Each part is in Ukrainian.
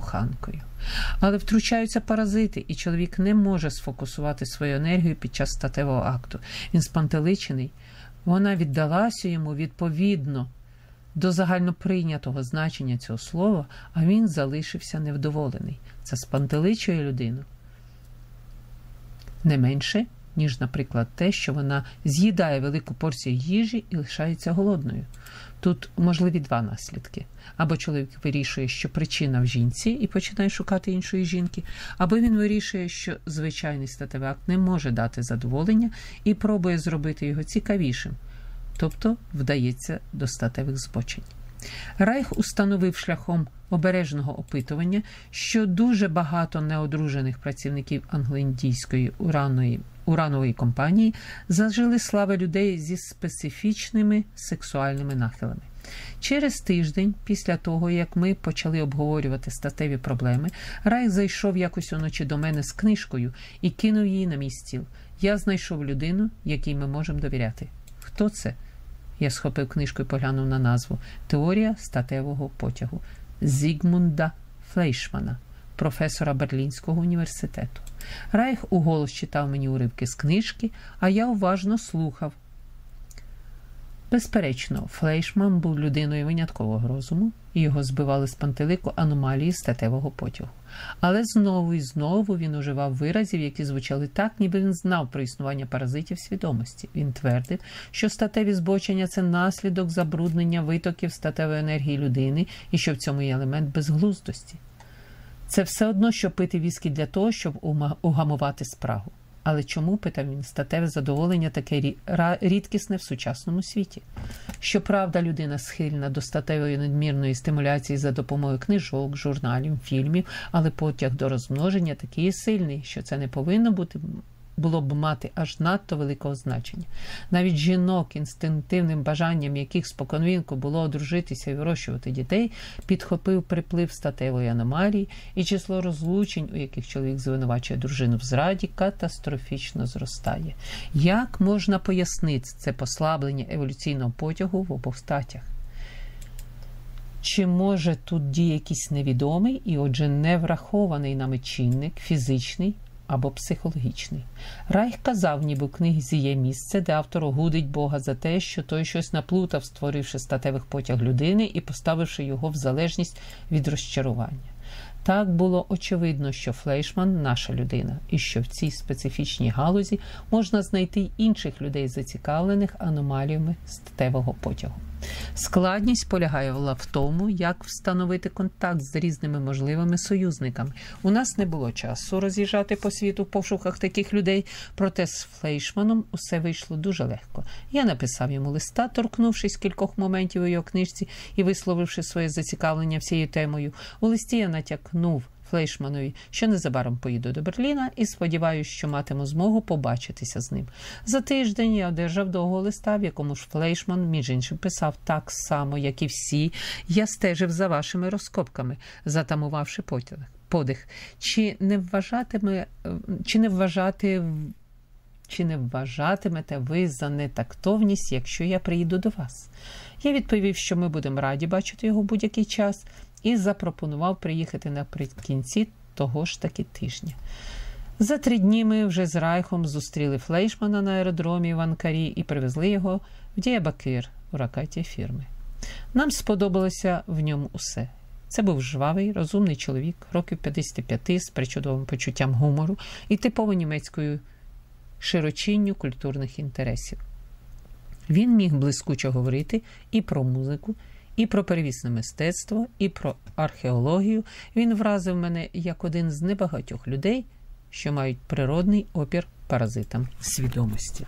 коханкою. Але втручаються паразити, і чоловік не може сфокусувати свою енергію під час статевого акту. Він спантеличений, вона віддалася йому відповідно до загальноприйнятого значення цього слова, а він залишився невдоволений. Це спантеличує людину. Не менше, ніж, наприклад, те, що вона з'їдає велику порцію їжі і лишається голодною. Тут можливі два наслідки. Або чоловік вирішує, що причина в жінці і починає шукати іншої жінки, або він вирішує, що звичайний статевий акт не може дати задоволення і пробує зробити його цікавішим, тобто вдається до статевих збочень. Райх установив шляхом обережного опитування, що дуже багато неодружених працівників англо-індійської ураної, уранової компанії зажили слави людей зі специфічними сексуальними нахилами. Через тиждень, після того, як ми почали обговорювати статеві проблеми, Райх зайшов якось уночі до мене з книжкою і кинув її на мій стіл. Я знайшов людину, якій ми можемо довіряти. Хто це? Я схопив книжку і поглянув на назву Теорія статевого потягу Зігмунда Флейшмана, професора Берлінського університету. Райх уголос читав мені уривки з книжки, а я уважно слухав. Безперечно, Флейшман був людиною виняткового розуму, і його збивали з пантелику аномалії статевого потягу. Але знову і знову він уживав виразів, які звучали так, ніби він знав про існування паразитів свідомості. Він твердив, що статеві збочення це наслідок забруднення витоків статевої енергії людини і що в цьому є елемент безглуздості. Це все одно, що пити віскі для того, щоб угамувати спрагу. Але чому, питав він, статеве задоволення таке рідкісне в сучасному світі? Щоправда, людина схильна до статевої надмірної стимуляції за допомогою книжок, журналів, фільмів, але потяг до розмноження такий сильний, що це не повинно бути було б мати аж надто великого значення. Навіть жінок, інстинктивним бажанням яких споконвінку було одружитися і вирощувати дітей, підхопив приплив статевої аномалії, і число розлучень, у яких чоловік звинувачує дружину в зраді, катастрофічно зростає. Як можна пояснити це послаблення еволюційного потягу в обох статях? Чи може тут діє якийсь невідомий і, отже, не врахований нами чинник, фізичний або психологічний. Райх казав, ніби в книзі є місце, де автор огудить Бога за те, що той щось наплутав, створивши статевих потяг людини і поставивши його в залежність від розчарування. Так було очевидно, що Флейшман наша людина, і що в цій специфічній галузі можна знайти інших людей, зацікавлених аномаліями статевого потягу. Складність полягає в тому, як встановити контакт з різними можливими союзниками. У нас не було часу роз'їжджати по світу в пошуках таких людей, проте з Флейшманом усе вийшло дуже легко. Я написав йому листа, торкнувшись кількох моментів у його книжці і висловивши своє зацікавлення всією темою. У листі я натякнув. Флейшманові, що незабаром поїду до Берліна і сподіваюся, що матиму змогу побачитися з ним. За тиждень я одержав довго листа, в якому ж Флейшман, між іншим, писав так само, як і всі. Я стежив за вашими розкопками, затамувавши подих. Чи не вважатиме, чи не вважати чи не вважатимете ви за нетактовність, якщо я приїду до вас? Я відповів, що ми будемо раді бачити його будь-який час, і запропонував приїхати наприкінці того ж таки тижня. За три дні ми вже з Райхом зустріли Флейшмана на аеродромі в Анкарі і привезли його в Діабакир у ракеті фірми. Нам сподобалося в ньому усе. Це був жвавий, розумний чоловік, років 55 з причудовим почуттям гумору і типово німецькою широчинню культурних інтересів. Він міг блискуче говорити і про музику, і про первісне мистецтво, і про археологію. Він вразив мене як один з небагатьох людей, що мають природний опір паразитам свідомості.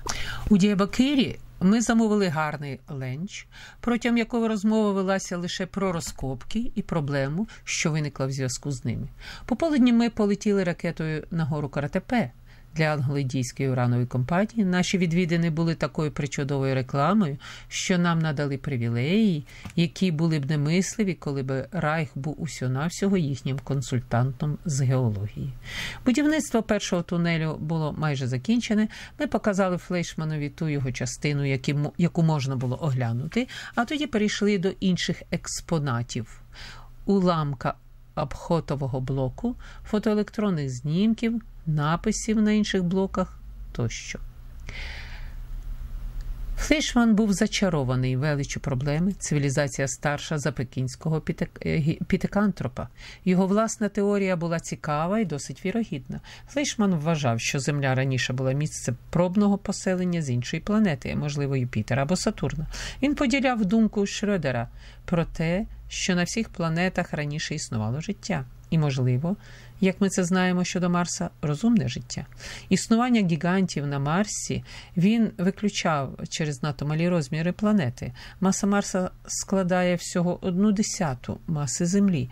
У Діабакирі ми замовили гарний ленч, протягом якого розмова велася лише про розкопки і проблему, що виникла в зв'язку з ними. Пополудні ми полетіли ракетою на гору Каратепе для англійської уранової компанії наші відвідини були такою причудовою рекламою, що нам надали привілеї, які були б немисливі, коли б Райх був усього-навсього їхнім консультантом з геології. Будівництво першого тунелю було майже закінчене. Ми показали Флейшманові ту його частину, яку можна було оглянути, а тоді перейшли до інших експонатів. Уламка обхотового блоку, фотоелектронних знімків, написів на інших блоках тощо. Флейшман був зачарований величу проблеми, цивілізація старша за пекінського пітекантропа. Його власна теорія була цікава і досить вірогідна. Флейшман вважав, що Земля раніше була місце пробного поселення з іншої планети, можливо, Юпітера або Сатурна. Він поділяв думку Шрёдера про те, що на всіх планетах раніше існувало життя. І, можливо, як ми це знаємо щодо Марса, розумне життя. Існування гігантів на Марсі він виключав через надто малі розміри планети. Маса Марса складає всього одну десяту маси Землі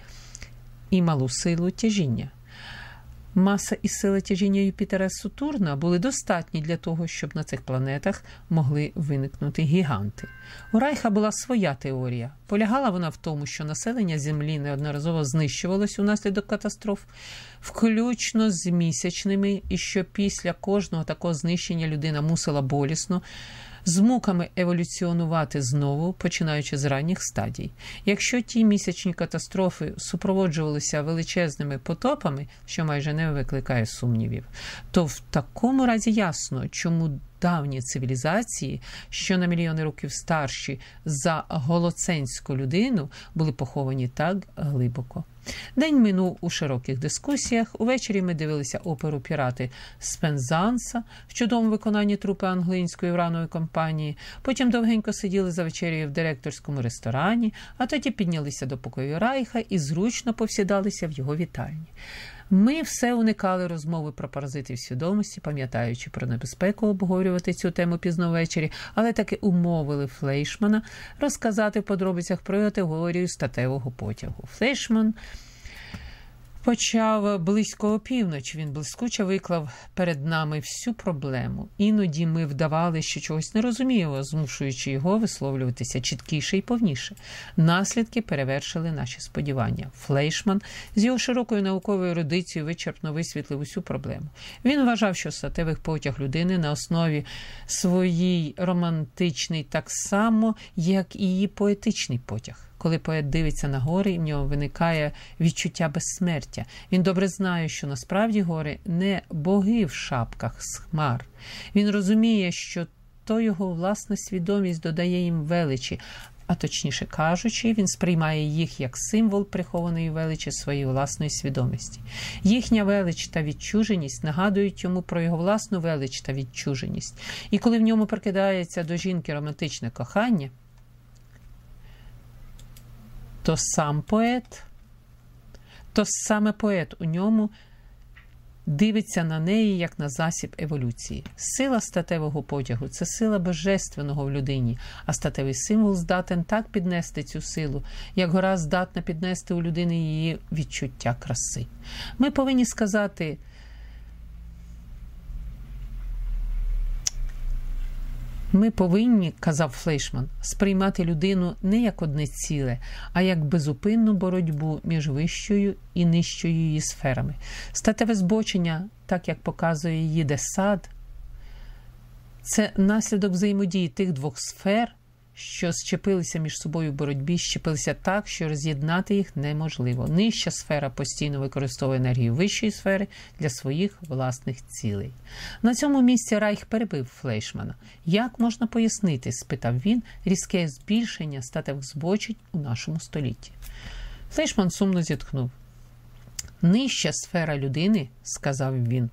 і малу силу тяжіння. Маса і сила тяжіння Юпітера Сатурна були достатні для того, щоб на цих планетах могли виникнути гіганти. У Райха була своя теорія. Полягала вона в тому, що населення Землі неодноразово знищувалось унаслідок катастроф, включно з місячними, і що після кожного такого знищення людина мусила болісно з муками еволюціонувати знову, починаючи з ранніх стадій. Якщо ті місячні катастрофи супроводжувалися величезними потопами, що майже не викликає сумнівів, то в такому разі ясно, чому давні цивілізації, що на мільйони років старші за голоценську людину, були поховані так глибоко. День минув у широких дискусіях. Увечері ми дивилися оперу Пірати Спензанса в чудовому виконанні трупи англійської вранової компанії. Потім довгенько сиділи за вечерею в директорському ресторані, а тоді піднялися до покою Райха і зручно повсідалися в його вітальні. Ми все уникали розмови про паразитів свідомості, пам'ятаючи про небезпеку обговорювати цю тему пізно ввечері, але таки умовили Флейшмана розказати в подробицях про теорію статевого потягу. Флейшман почав близько опівночі. Він блискуче виклав перед нами всю проблему. Іноді ми вдавали, що чогось не розуміємо, змушуючи його висловлюватися чіткіше і повніше. Наслідки перевершили наші сподівання. Флейшман з його широкою науковою ерудицією вичерпно висвітлив усю проблему. Він вважав, що статевих потяг людини на основі своїй романтичний так само, як і її поетичний потяг. Коли поет дивиться на гори, в нього виникає відчуття безсмертя. Він добре знає, що насправді гори не боги в шапках з хмар. Він розуміє, що то його власна свідомість додає їм величі, а точніше кажучи, він сприймає їх як символ прихованої величі своєї власної свідомості. Їхня велич та відчуженість нагадують йому про його власну велич та відчуженість. І коли в ньому прикидається до жінки романтичне кохання то сам поет, то саме поет у ньому дивиться на неї як на засіб еволюції. Сила статевого потягу це сила божественного в людині, а статевий символ здатен так піднести цю силу, як гора здатна піднести у людини її відчуття краси. Ми повинні сказати. Ми повинні, казав Флейшман, сприймати людину не як одне ціле, а як безупинну боротьбу між вищою і нижчою її сферами. Статеве збочення, так як показує її Десад, це наслідок взаємодії тих двох сфер, що щепилися між собою в боротьбі, щепилися так, що роз'єднати їх неможливо. Нижча сфера постійно використовує енергію вищої сфери для своїх власних цілей. На цьому місці Райх перебив Флейшмана. Як можна пояснити? спитав він, різке збільшення статевих збочень у нашому столітті. Флейшман сумно зітхнув. Нижча сфера людини, сказав він.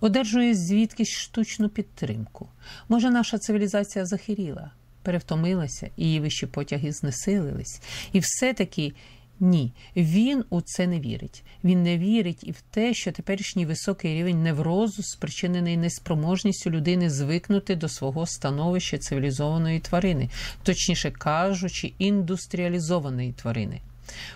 Одержує звідкись штучну підтримку. Може, наша цивілізація захиріла, перевтомилася, і її вищі потяги знесилились. І все-таки ні, він у це не вірить. Він не вірить і в те, що теперішній високий рівень неврозу спричинений неспроможністю людини звикнути до свого становища цивілізованої тварини, точніше кажучи, індустріалізованої тварини.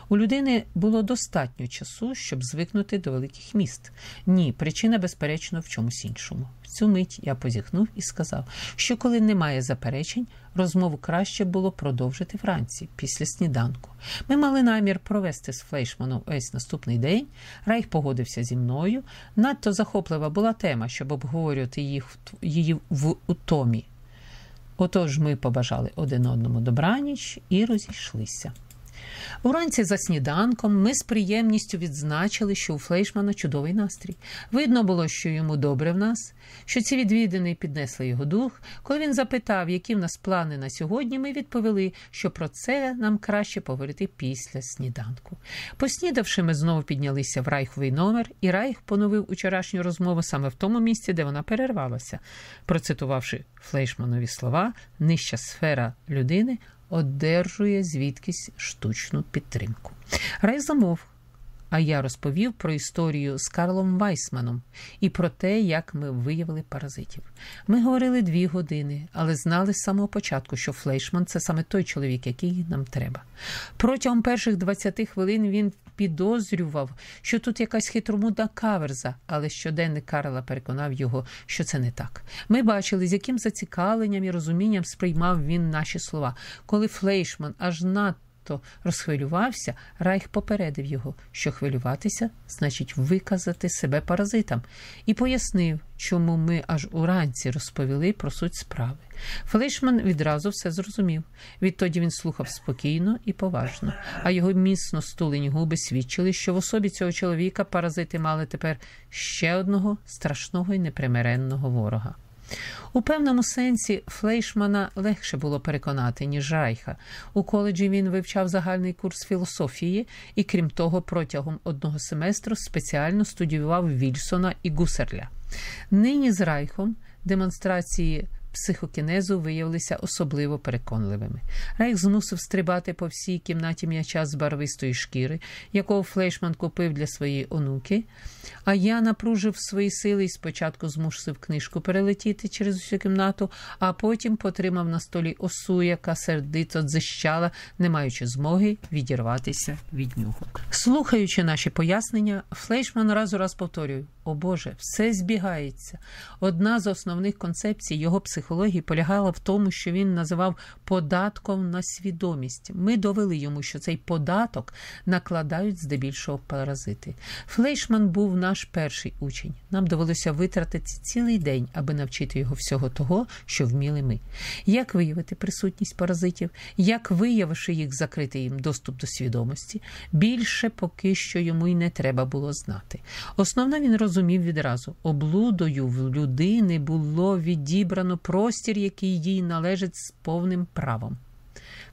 У людини було достатньо часу, щоб звикнути до великих міст. Ні, причина, безперечно, в чомусь іншому. В цю мить я позіхнув і сказав, що коли немає заперечень, розмову краще було продовжити вранці, після сніданку. Ми мали намір провести з Флейшманом весь наступний день. Райх погодився зі мною. Надто захоплива була тема, щоб обговорювати їх її в утомі. Отож ми побажали один одному добраніч і розійшлися. Уранці за сніданком ми з приємністю відзначили, що у Флейшмана чудовий настрій. Видно було, що йому добре в нас, що ці відвідини піднесли його дух. Коли він запитав, які в нас плани на сьогодні, ми відповіли, що про це нам краще поговорити після сніданку. Поснідавши, ми знову піднялися в Райховий номер, і Райх поновив учорашню розмову саме в тому місці, де вона перервалася, процитувавши Флейшманові слова, нижча сфера людини одержує звідкись штучну підтримку. Рай замовк, а я розповів про історію з Карлом Вайсманом і про те, як ми виявили паразитів. Ми говорили дві години, але знали з самого початку, що Флейшман це саме той чоловік, який нам треба. Протягом перших 20 хвилин він підозрював, що тут якась хитромудна каверза, але щоденник Карла переконав його, що це не так. Ми бачили, з яким зацікавленням і розумінням сприймав він наші слова, коли Флейшман аж надто надто розхвилювався, Райх попередив його, що хвилюватися значить виказати себе паразитам, і пояснив, чому ми аж уранці розповіли про суть справи. Флейшман відразу все зрозумів. Відтоді він слухав спокійно і поважно, а його міцно стулені губи свідчили, що в особі цього чоловіка паразити мали тепер ще одного страшного і непримиренного ворога. У певному сенсі Флейшмана легше було переконати, ніж Райха. У коледжі він вивчав загальний курс філософії і, крім того, протягом одного семестру спеціально студіював Вільсона і Гусерля. Нині з Райхом демонстрації психокінезу виявилися особливо переконливими. Рейх змусив стрибати по всій кімнаті м'яча з барвистої шкіри, якого Флейшман купив для своєї онуки. А я напружив свої сили і спочатку змусив книжку перелетіти через усю кімнату, а потім потримав на столі осу, яка сердито дзищала, не маючи змоги відірватися від нього. Слухаючи наші пояснення, Флейшман раз у раз повторює: О Боже, все збігається. Одна з основних концепцій його психології полягала в тому, що він називав податком на свідомість. Ми довели йому, що цей податок накладають здебільшого паразити. Флейшман був наш перший учень. Нам довелося витратити цілий день, аби навчити його всього того, що вміли ми. Як виявити присутність паразитів, як виявивши їх, закрити їм доступ до свідомості, більше поки що йому й не треба було знати. Основне він розумів відразу: облудою в людини було відібрано простір, який їй належить з повним правом,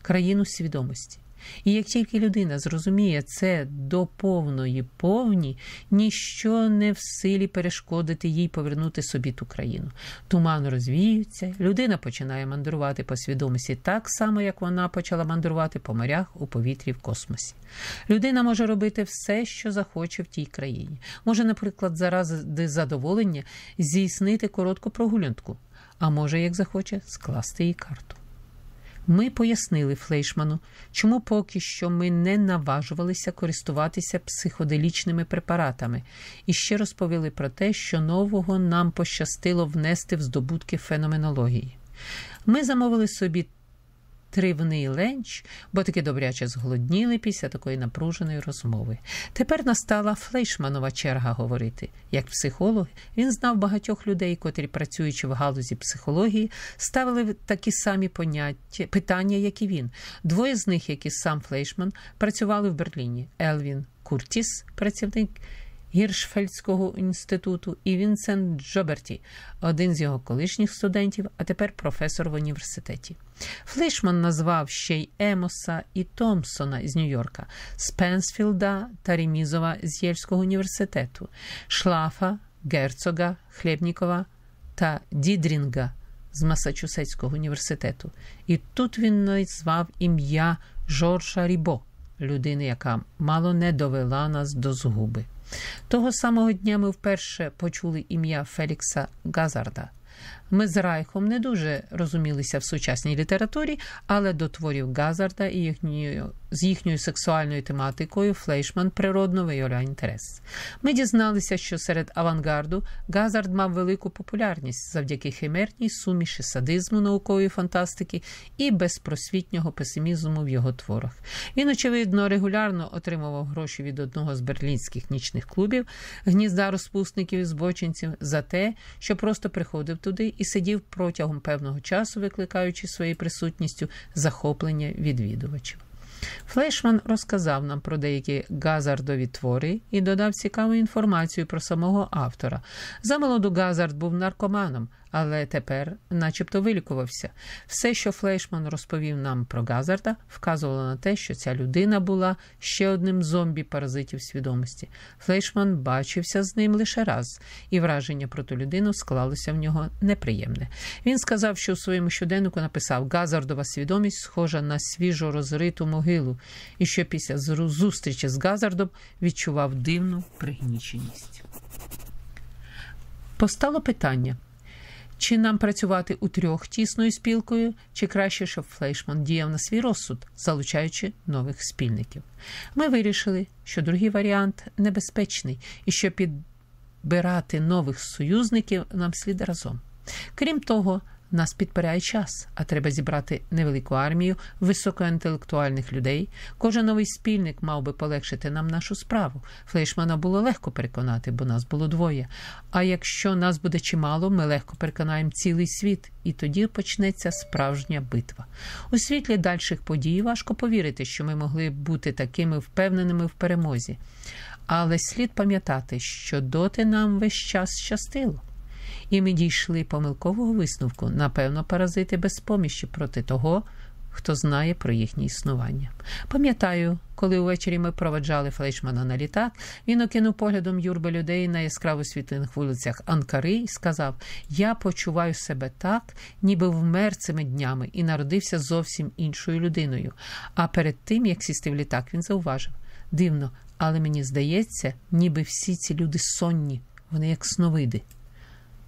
країну свідомості. І як тільки людина зрозуміє це до повної повні, ніщо не в силі перешкодити їй повернути собі ту країну. Туман розвіюється, людина починає мандрувати по свідомості так само, як вона почала мандрувати по морях у повітрі в космосі. Людина може робити все, що захоче в тій країні. Може, наприклад, заради задоволення здійснити коротку прогулянку, а може, як захоче, скласти її карту. Ми пояснили Флейшману, чому поки що ми не наважувалися користуватися психоделічними препаратами, і ще розповіли про те, що нового нам пощастило внести в здобутки феноменології. Ми замовили собі тривний ленч, бо таки добряче зголодніли після такої напруженої розмови. Тепер настала Флейшманова черга говорити. Як психолог, він знав багатьох людей, котрі, працюючи в галузі психології, ставили такі самі поняття, питання, як і він. Двоє з них, як і сам Флейшман, працювали в Берліні. Елвін Куртіс, працівник. Гіршфельдського інституту, і Вінсент Джоберті, один з його колишніх студентів, а тепер професор в університеті. Флейшман назвав ще й Емоса і Томпсона з Нью-Йорка, Спенсфілда та Ремізова з Єльського університету, Шлафа, Герцога, Хлєбнікова та Дідрінга з Масачусетського університету. І тут він назвав ім'я Жоржа Рібо, людини, яка мало не довела нас до згуби. Того самого дня ми вперше почули ім'я Фелікса Газарда. Ми з Райхом не дуже розумілися в сучасній літературі, але до творів Газарда і їхньою, з їхньою сексуальною тематикою Флейшман природно виявляє інтерес. Ми дізналися, що серед авангарду Газард мав велику популярність завдяки химерній суміші садизму наукової фантастики і безпросвітнього песимізму в його творах. Він, очевидно, регулярно отримував гроші від одного з берлінських нічних клубів, гнізда розпусників і збочинців за те, що просто приходив туди і сидів протягом певного часу, викликаючи своєю присутністю захоплення відвідувачів. Флейшман розказав нам про деякі газардові твори і додав цікаву інформацію про самого автора. Замолоду Газард був наркоманом, але тепер, начебто, вилікувався. Все, що Флейшман розповів нам про Газарда, вказувало на те, що ця людина була ще одним зомбі паразитів свідомості. Флейшман бачився з ним лише раз, і враження про ту людину склалося в нього неприємне. Він сказав, що у своєму щоденнику написав Газардова свідомість схожа на свіжо розриту могилу, і що після зустрічі з Газардом відчував дивну пригніченість. Постало питання. Чи нам працювати у трьох тісною спілкою, чи краще, щоб Флейшман діяв на свій розсуд, залучаючи нових спільників? Ми вирішили, що другий варіант небезпечний і що підбирати нових союзників нам слід разом. Крім того, нас підпирає час, а треба зібрати невелику армію високоінтелектуальних людей. Кожен новий спільник мав би полегшити нам нашу справу. Флейшмана було легко переконати, бо нас було двоє. А якщо нас буде чимало, ми легко переконаємо цілий світ, і тоді почнеться справжня битва. У світлі дальших подій важко повірити, що ми могли бути такими впевненими в перемозі. Але слід пам'ятати, що доти нам весь час щастило і ми дійшли помилкового висновку, напевно, паразити без поміщі проти того, хто знає про їхнє існування. Пам'ятаю, коли увечері ми проведжали Флейшмана на літак, він окинув поглядом юрби людей на яскраво світлених вулицях Анкари і сказав: Я почуваю себе так, ніби вмер цими днями і народився зовсім іншою людиною. А перед тим, як сісти в літак, він зауважив: дивно, але мені здається, ніби всі ці люди сонні, вони як сновиди.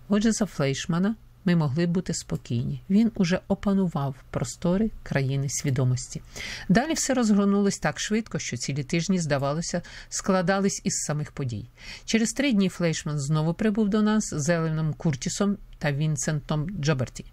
Отже, за Флейшмана ми могли бути спокійні. Він уже опанував простори країни свідомості. Далі все розгорнулось так швидко, що цілі тижні, здавалося, складались із самих подій. Через три дні Флейшман знову прибув до нас з Еленом Куртісом та Вінсентом Джоберті.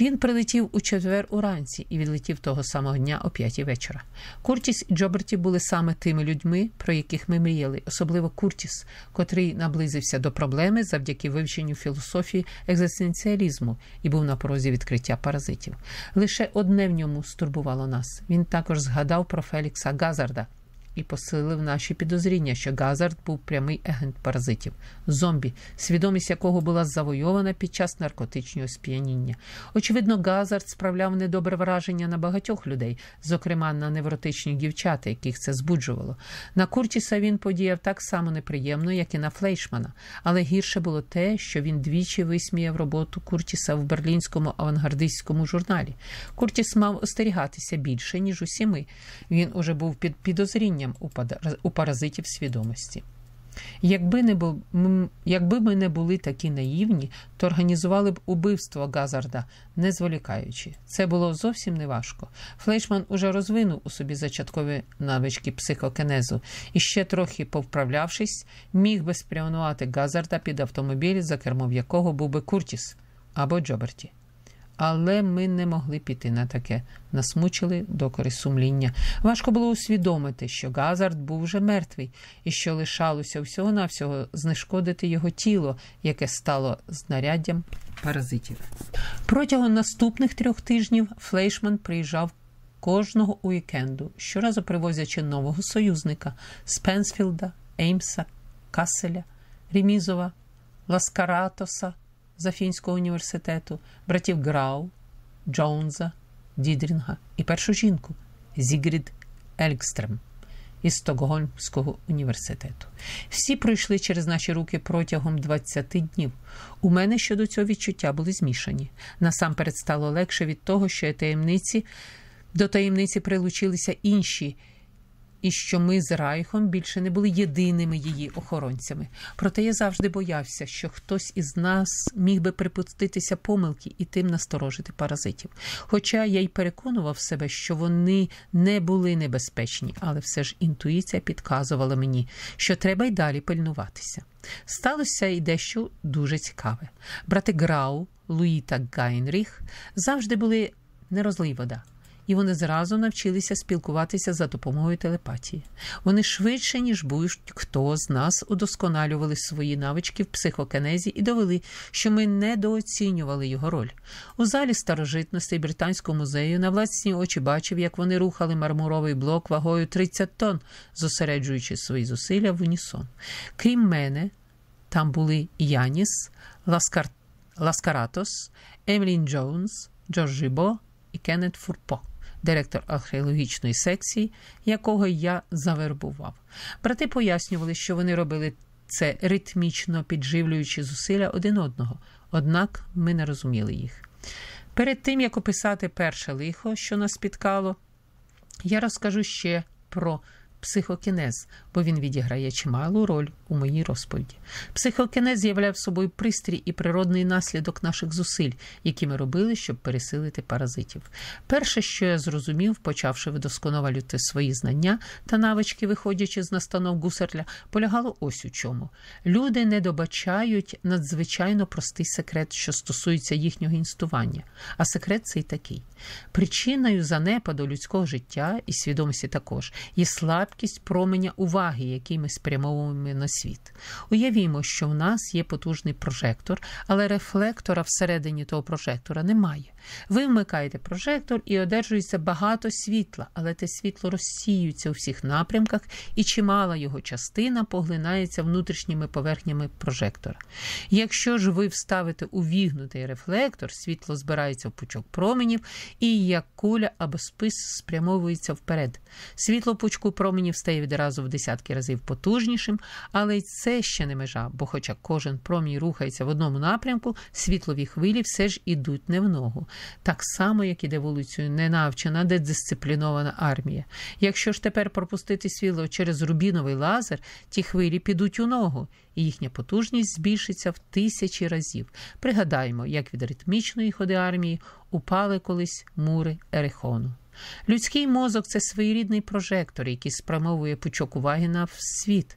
Він прилетів у четвер уранці і відлетів того самого дня о п'ятій вечора. Куртіс і Джоберті були саме тими людьми, про яких ми мріяли, особливо Куртіс, котрий наблизився до проблеми завдяки вивченню філософії екзистенціалізму і був на порозі відкриття паразитів. Лише одне в ньому стурбувало нас. Він також згадав про Фелікса Газарда і посилив наші підозріння, що Газард був прямий агент паразитів, зомбі, свідомість якого була завойована під час наркотичного сп'яніння. Очевидно, Газард справляв недобре враження на багатьох людей, зокрема на невротичні дівчата, яких це збуджувало. На Куртіса він подіяв так само неприємно, як і на Флейшмана, але гірше було те, що він двічі висміяв роботу Куртіса в берлінському авангардистському журналі. Куртіс мав остерігатися більше, ніж усі ми. Він уже був під підозрінням у паразитів свідомості. Якби не бу... якби ми не були такі наївні, то організували б убивство Газарда, не зволікаючи. Це було зовсім неважко. Флейшман уже розвинув у собі зачаткові навички психокенезу і ще трохи повправлявшись, міг би спрямувати Газарда під автомобіль, за кермом якого був би Куртіс або Джоберті. Але ми не могли піти на таке, нас мучили докори сумління. Важко було усвідомити, що Газард був вже мертвий, і що лишалося всього-навсього знешкодити його тіло, яке стало знаряддям паразитів. Протягом наступних трьох тижнів Флейшман приїжджав кожного уікенду, щоразу привозячи нового союзника Спенсфілда, Еймса, Каселя, Рімізова, Ласкаратоса з Афінського університету, братів Грау, Джонза, Дідрінга і першу жінку Зігрід Елькстрем із Стокгольмського університету. Всі пройшли через наші руки протягом 20 днів. У мене щодо цього відчуття були змішані. Насамперед стало легше від того, що таємниці до таємниці прилучилися інші і що ми з Райхом більше не були єдиними її охоронцями. Проте я завжди боявся, що хтось із нас міг би припуститися помилки і тим насторожити паразитів. Хоча я й переконував себе, що вони не були небезпечні, але все ж інтуїція підказувала мені, що треба й далі пильнуватися. Сталося й дещо дуже цікаве. Брати Грау, Луї та Гайнріх завжди були не розлий вода і вони зразу навчилися спілкуватися за допомогою телепатії. Вони швидше, ніж будь-хто з нас удосконалювали свої навички в психокінезі і довели, що ми недооцінювали його роль. У залі старожитностей Британського музею на власні очі бачив, як вони рухали мармуровий блок вагою 30 тонн, зосереджуючи свої зусилля в унісон. Крім мене, там були Яніс, Ласкар... Ласкаратос, Емлін Джонс, Жорж Рібо і Кеннет Фурпо, директор археологічної секції, якого я завербував. Брати пояснювали, що вони робили це ритмічно підживлюючи зусилля один одного, однак ми не розуміли їх. Перед тим як описати перше лихо, що нас спіткало, я розкажу ще про психокінез, бо він відіграє чималу роль у моїй розповіді. Психокінез з'являє собою пристрій і природний наслідок наших зусиль, які ми робили, щоб пересилити паразитів. Перше, що я зрозумів, почавши вдосконалювати свої знання та навички, виходячи з настанов гусарля, полягало ось у чому. Люди не добачають надзвичайно простий секрет, що стосується їхнього інстування. А секрет цей такий. Причиною занепаду людського життя і свідомості також є слабкість променя уваги, який ми спрямовуємо на світ. Уявімо, що в нас є потужний прожектор, але рефлектора всередині того прожектора немає. Ви вмикаєте прожектор і одержується багато світла, але те світло розсіюється у всіх напрямках, і чимала його частина поглинається внутрішніми поверхнями прожектора. Якщо ж ви вставите увігнутий рефлектор, світло збирається в пучок променів і як куля або спис спрямовується вперед. Світло пучку променів стає відразу в десятки разів потужнішим, але й це ще не межа, бо, хоча кожен промінь рухається в одному напрямку, світлові хвилі все ж ідуть не в ногу. Так само, як іде вулицею ненавчена, дисциплінована армія. Якщо ж тепер пропустити світло через рубіновий лазер, ті хвилі підуть у ногу, і їхня потужність збільшиться в тисячі разів. Пригадаємо, як від ритмічної ходи армії упали колись мури Ерехону. Людський мозок це своєрідний прожектор, який спрямовує пучок уваги на світ.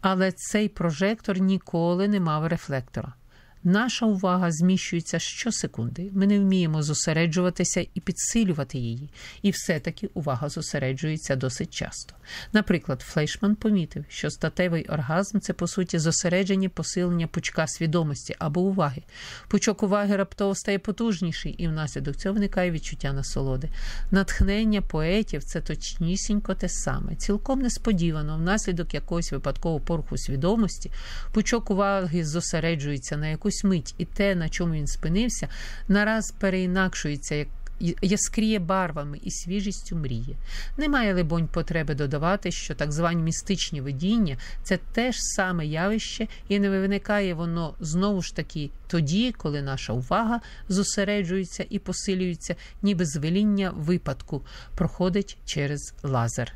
Але цей прожектор ніколи не мав рефлектора. Наша увага зміщується щосекунди. Ми не вміємо зосереджуватися і підсилювати її, і все-таки увага зосереджується досить часто. Наприклад, Флейшман помітив, що статевий оргазм це по суті зосередження посилення пучка свідомості або уваги. Пучок уваги раптово стає потужніший, і внаслідок цього виникає відчуття насолоди. Натхнення поетів це точнісінько те саме, цілком несподівано, внаслідок якогось випадкового поруху свідомості, пучок уваги зосереджується на якусь якусь мить, і те, на чому він спинився, нараз переінакшується як. Яскріє барвами і свіжістю мрії. Немає, либонь, потреби додавати, що так звані містичні видіння це те ж саме явище, і не виникає воно знову ж таки тоді, коли наша увага зосереджується і посилюється, ніби звеління випадку проходить через лазер.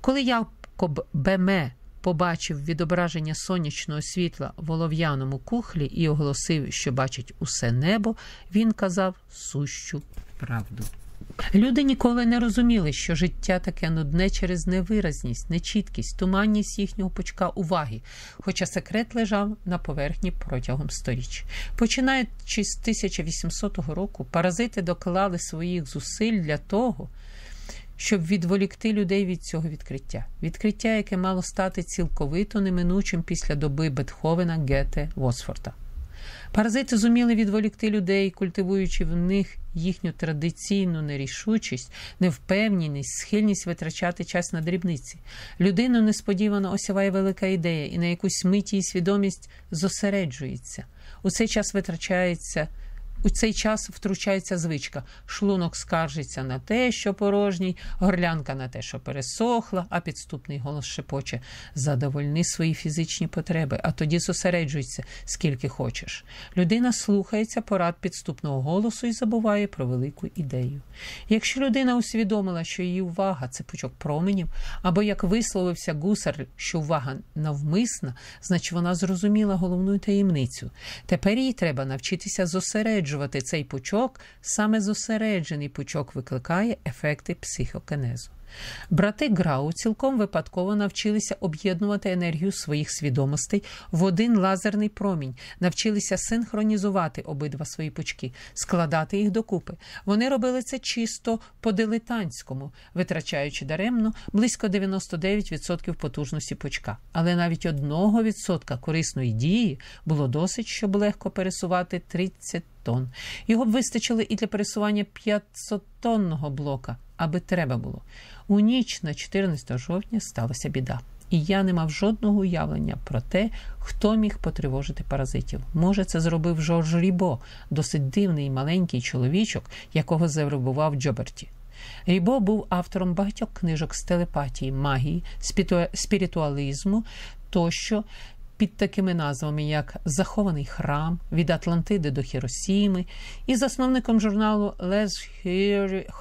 Коли Якоб Беме побачив відображення сонячного світла в олов'яному кухлі і оголосив, що бачить усе небо, він казав сущу правду. Люди ніколи не розуміли, що життя таке нудне через невиразність, нечіткість, туманність їхнього почка уваги, хоча секрет лежав на поверхні протягом сторіч. Починаючи з 1800 року, паразити доклали своїх зусиль для того, щоб відволікти людей від цього відкриття. Відкриття, яке мало стати цілковито неминучим після доби Бетховена, Гете, Восфорта. Паразити зуміли відволікти людей, культивуючи в них їхню традиційну нерішучість, невпевненість, схильність витрачати час на дрібниці. Людину несподівано осяває велика ідея, і на якусь миті її свідомість зосереджується. У цей час витрачається у цей час втручається звичка. Шлунок скаржиться на те, що порожній, горлянка на те, що пересохла, а підступний голос шепоче задовольни свої фізичні потреби, а тоді зосереджуйся, скільки хочеш. Людина слухається порад підступного голосу і забуває про велику ідею. Якщо людина усвідомила, що її увага це пучок променів, або як висловився гусар, що увага навмисна, значить вона зрозуміла головну таємницю. Тепер їй треба навчитися зосереджуватися зосереджувати цей пучок, саме зосереджений пучок викликає ефекти психокенезу. Брати Грау цілком випадково навчилися об'єднувати енергію своїх свідомостей в один лазерний промінь, навчилися синхронізувати обидва свої пучки, складати їх докупи. Вони робили це чисто по-дилетантському, витрачаючи даремно близько 99% потужності пучка. Але навіть одного відсотка корисної дії було досить, щоб легко пересувати 30 тонн. Його б вистачило і для пересування 500-тонного блока, аби треба було. У ніч на 14 жовтня сталася біда. І я не мав жодного уявлення про те, хто міг потривожити паразитів. Може, це зробив Жорж Рібо, досить дивний маленький чоловічок, якого завербував Джоберті. Рібо був автором багатьох книжок з телепатії, магії, спіритуалізму тощо під такими назвами, як Захований храм від Атлантиди до Хіросіми, і засновником журналу Les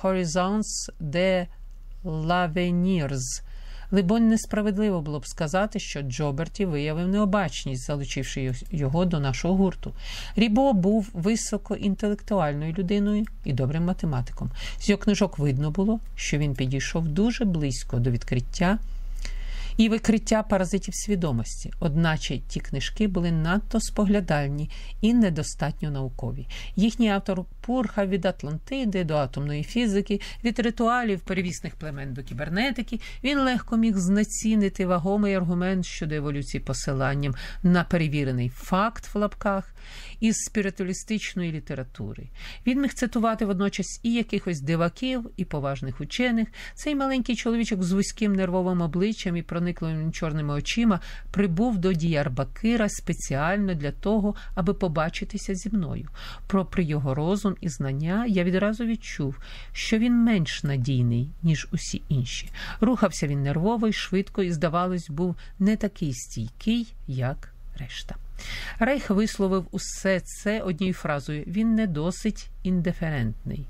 Horizons de l'Avenir. Либонь, несправедливо було б сказати, що Джоберті виявив необачність, залучивши його до нашого гурту. Рібо був високоінтелектуальною людиною і добрим математиком. З його книжок видно було, що він підійшов дуже близько до відкриття і викриття паразитів свідомості, одначе ті книжки були надто споглядальні і недостатньо наукові. Їхній автор пурхав від Атлантиди до атомної фізики, від ритуалів перевісних племен до кібернетики. Він легко міг знецінити вагомий аргумент щодо еволюції посиланням на перевірений факт в лапках із спіритуалістичної літератури. Він міг цитувати водночас і якихось диваків, і поважних учених. Цей маленький чоловічок з вузьким нервовим обличчям і проникливими чорними очима прибув до Діярбакира спеціально для того, аби побачитися зі мною. Попри його розум і знання, я відразу відчув, що він менш надійний, ніж усі інші. Рухався він нервово і швидко, і, здавалось, був не такий стійкий, як решта. Рейх висловив усе це однією фразою він не досить індиферентний.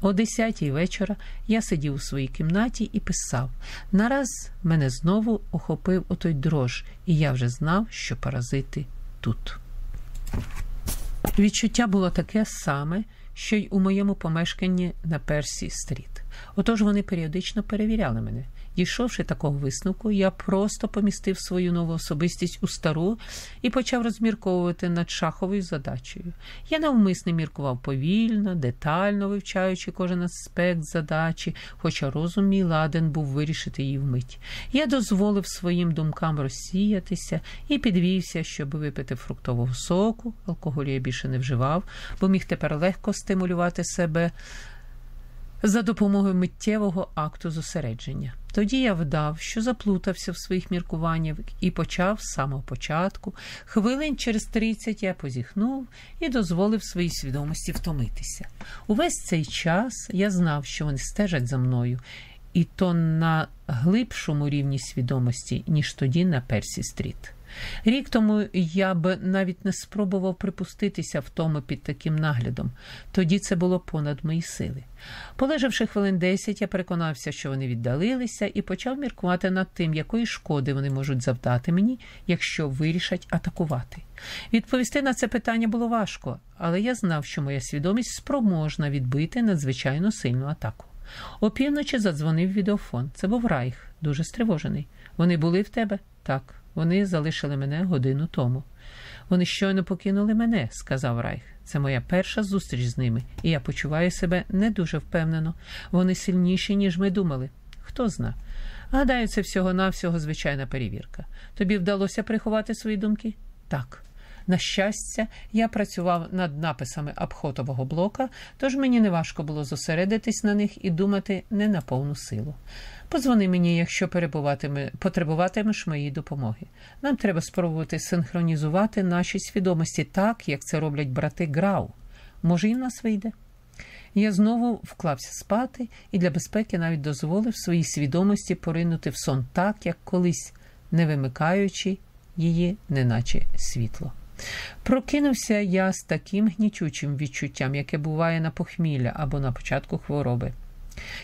О десятій вечора я сидів у своїй кімнаті і писав. Нараз мене знову охопив отой дрож, і я вже знав, що паразити тут. Відчуття було таке саме, що й у моєму помешканні на Персі стріт. Отож вони періодично перевіряли мене. Дійшовши такого висновку, я просто помістив свою нову особистість у стару і почав розмірковувати над шаховою задачею. Я навмисне міркував повільно, детально вивчаючи кожен аспект задачі, хоча розум мій ладен був вирішити її вмить. Я дозволив своїм думкам розсіятися і підвівся, щоб випити фруктового соку. Алкоголю я більше не вживав, бо міг тепер легко стимулювати себе за допомогою миттєвого акту зосередження. Тоді я вдав, що заплутався в своїх міркуваннях і почав з самого початку. Хвилин через тридцять я позіхнув і дозволив своїй свідомості втомитися. Увесь цей час я знав, що вони стежать за мною, і то на глибшому рівні свідомості, ніж тоді на Персі Стріт. Рік тому я б навіть не спробував припуститися в тому під таким наглядом. Тоді це було понад мої сили. Полежавши хвилин десять, я переконався, що вони віддалилися, і почав міркувати над тим, якої шкоди вони можуть завдати мені, якщо вирішать атакувати. Відповісти на це питання було важко, але я знав, що моя свідомість спроможна відбити надзвичайно сильну атаку. Опівночі задзвонив відеофон. Це був Райх, дуже стривожений. Вони були в тебе? Так. Вони залишили мене годину тому. Вони щойно покинули мене, сказав Райх. Це моя перша зустріч з ними, і я почуваю себе не дуже впевнено. Вони сильніші, ніж ми думали. Хто зна. Гадаю, це всього-навсього звичайна перевірка. Тобі вдалося приховати свої думки? Так. На щастя, я працював над написами обхотового блока, тож мені не важко було зосередитись на них і думати не на повну силу. Позвони мені, якщо потребуватимеш моєї допомоги. Нам треба спробувати синхронізувати наші свідомості так, як це роблять брати Грау. Може, і в нас вийде. Я знову вклався спати і для безпеки навіть дозволив своїй свідомості поринути в сон так, як колись, не вимикаючи її, неначе світло. Прокинувся я з таким гнічучим відчуттям, яке буває на похмілля або на початку хвороби.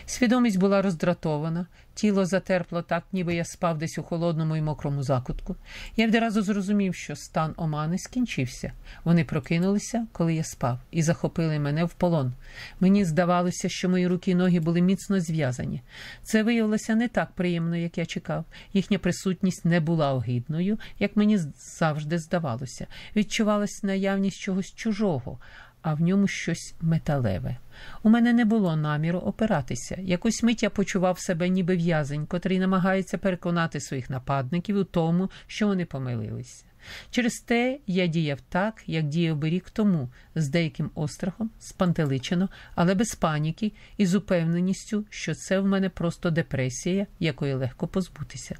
Свідомість була роздратована, тіло затерпло так, ніби я спав десь у холодному і мокрому закутку. Я відразу зрозумів, що стан омани скінчився. Вони прокинулися, коли я спав, і захопили мене в полон. Мені здавалося, що мої руки і ноги були міцно зв'язані. Це виявилося не так приємно, як я чекав. Їхня присутність не була огидною, як мені завжди здавалося. Відчувалась наявність чогось чужого а в ньому щось металеве. У мене не було наміру опиратися. Якусь мить я почував себе ніби в'язень, котрий намагається переконати своїх нападників у тому, що вони помилилися. Через те я діяв так, як діяв би рік тому, з деяким острахом, спантеличено, але без паніки і з упевненістю, що це в мене просто депресія, якої легко позбутися,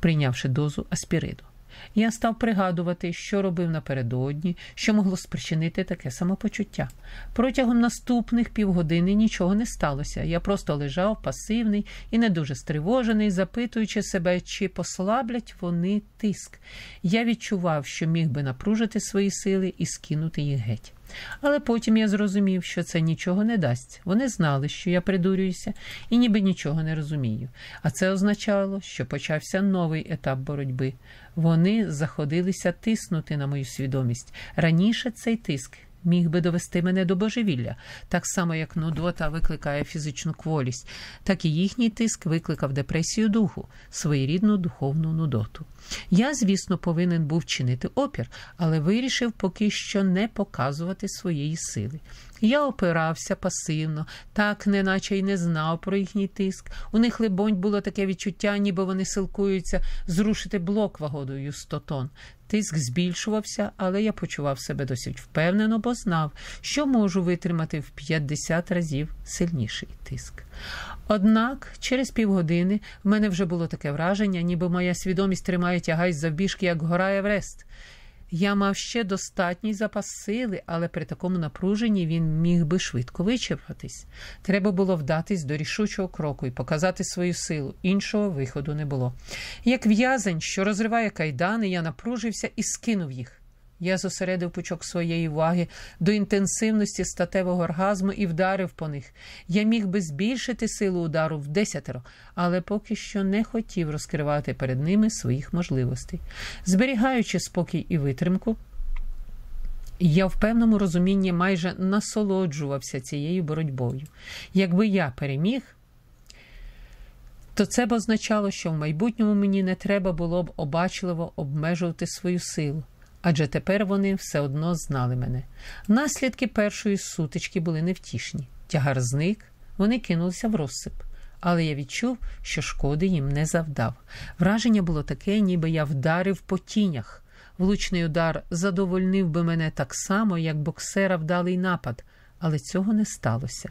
прийнявши дозу аспіриду. Я став пригадувати, що робив напередодні, що могло спричинити таке самопочуття. Протягом наступних півгодини нічого не сталося. Я просто лежав пасивний і не дуже стривожений, запитуючи себе, чи послаблять вони тиск. Я відчував, що міг би напружити свої сили і скинути їх геть. Але потім я зрозумів, що це нічого не дасть. Вони знали, що я придурююся і ніби нічого не розумію. А це означало, що почався новий етап боротьби. Вони заходилися тиснути на мою свідомість. Раніше цей тиск міг би довести мене до божевілля, так само як нудота викликає фізичну кволість, так і їхній тиск викликав депресію духу, своєрідну духовну нудоту. Я, звісно, повинен був чинити опір, але вирішив поки що не показувати своєї сили. Я опирався пасивно, так неначе й не знав про їхній тиск. У них, либонь, було таке відчуття, ніби вони силкуються зрушити блок вагодою 100 тонн. Тиск збільшувався, але я почував себе досить впевнено, бо знав, що можу витримати в 50 разів сильніший тиск. Однак через півгодини в мене вже було таке враження, ніби моя свідомість тримає тягай завбіжки, як гора Еврест. Я мав ще достатній запас сили, але при такому напруженні він міг би швидко вичерпатись. Треба було вдатись до рішучого кроку і показати свою силу. Іншого виходу не було. Як в'язень, що розриває кайдани, я напружився і скинув їх. Я зосередив пучок своєї уваги до інтенсивності статевого оргазму і вдарив по них. Я міг би збільшити силу удару в десятеро, але поки що не хотів розкривати перед ними своїх можливостей. Зберігаючи спокій і витримку, я в певному розумінні майже насолоджувався цією боротьбою. Якби я переміг, то це б означало, що в майбутньому мені не треба було б обачливо обмежувати свою силу адже тепер вони все одно знали мене. Наслідки першої сутички були невтішні. Тягар зник, вони кинулися в розсип. Але я відчув, що шкоди їм не завдав. Враження було таке, ніби я вдарив по тінях. Влучний удар задовольнив би мене так само, як боксера вдалий напад, але цього не сталося.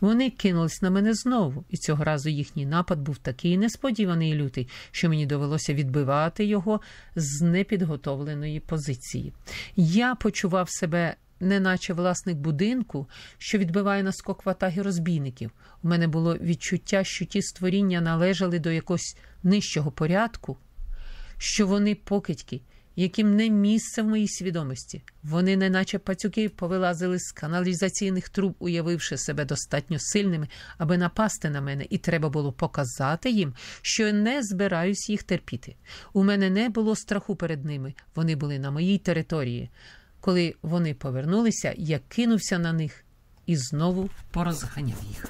Вони кинулись на мене знову, і цього разу їхній напад був такий несподіваний і лютий, що мені довелося відбивати його з непідготовленої позиції. Я почував себе. Неначе власник будинку, що відбиває наскок ватаги розбійників. У мене було відчуття, що ті створіння належали до якогось нижчого порядку, що вони покидьки, яким не місце в моїй свідомості. Вони, неначе пацюки, повилазили з каналізаційних труб, уявивши себе достатньо сильними, аби напасти на мене, і треба було показати їм, що я не збираюсь їх терпіти. У мене не було страху перед ними, вони були на моїй території. Коли вони повернулися, я кинувся на них і знову порозганяв їх.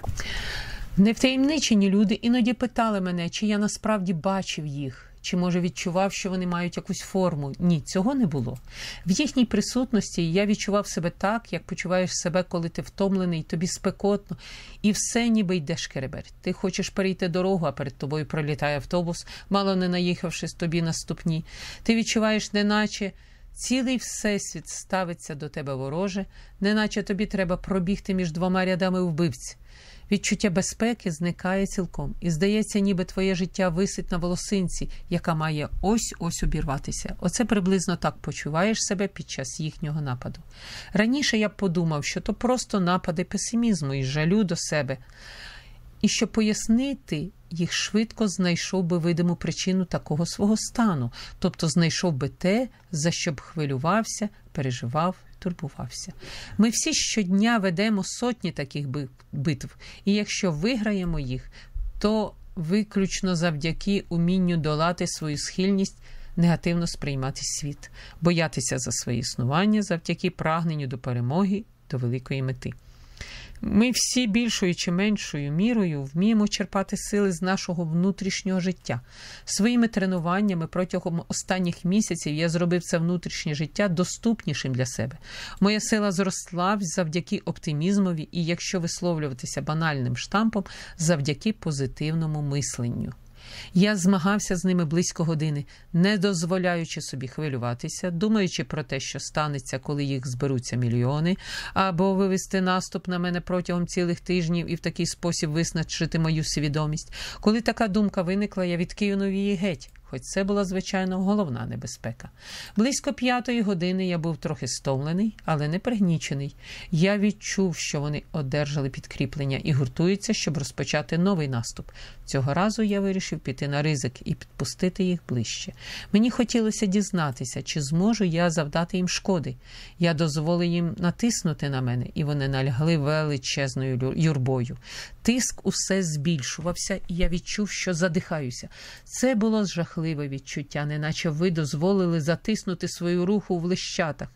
Невтаємничені люди іноді питали мене, чи я насправді бачив їх. Чи, може, відчував, що вони мають якусь форму? Ні, цього не було. В їхній присутності я відчував себе так, як почуваєш себе, коли ти втомлений, тобі спекотно, і все ніби йдеш кереберть. Ти хочеш перейти дорогу, а перед тобою пролітає автобус, мало не наїхавшись тобі на ступні. Ти відчуваєш, неначе. Цілий всесвіт ставиться до тебе вороже, неначе тобі треба пробігти між двома рядами вбивць. Відчуття безпеки зникає цілком, і здається, ніби твоє життя висить на волосинці, яка має ось ось обірватися. Оце приблизно так почуваєш себе під час їхнього нападу. Раніше я подумав, що то просто напади песимізму і жалю до себе. і щоб пояснити їх швидко знайшов би видиму причину такого свого стану, тобто знайшов би те, за що б хвилювався, переживав, турбувався. Ми всі щодня ведемо сотні таких битв, і якщо виграємо їх, то виключно завдяки умінню долати свою схильність. Негативно сприймати світ, боятися за своє існування завдяки прагненню до перемоги, до великої мети. Ми всі більшою чи меншою мірою вміємо черпати сили з нашого внутрішнього життя. Своїми тренуваннями протягом останніх місяців я зробив це внутрішнє життя доступнішим для себе. Моя сила зросла завдяки оптимізмові, і якщо висловлюватися банальним штампом, завдяки позитивному мисленню. Я змагався з ними близько години, не дозволяючи собі хвилюватися, думаючи про те, що станеться, коли їх зберуться мільйони, або вивести наступ на мене протягом цілих тижнів і в такий спосіб визначити мою свідомість. Коли така думка виникла, я відкинув її геть хоч це була, звичайно, головна небезпека. Близько п'ятої години я був трохи стомлений, але не пригнічений. Я відчув, що вони одержали підкріплення і гуртуються, щоб розпочати новий наступ. Цього разу я вирішив піти на ризик і підпустити їх ближче. Мені хотілося дізнатися, чи зможу я завдати їм шкоди. Я дозволив їм натиснути на мене, і вони налягли величезною юрбою. Тиск усе збільшувався, і я відчув, що задихаюся. Це було жахливе відчуття, неначе ви дозволили затиснути свою руху в лищатах.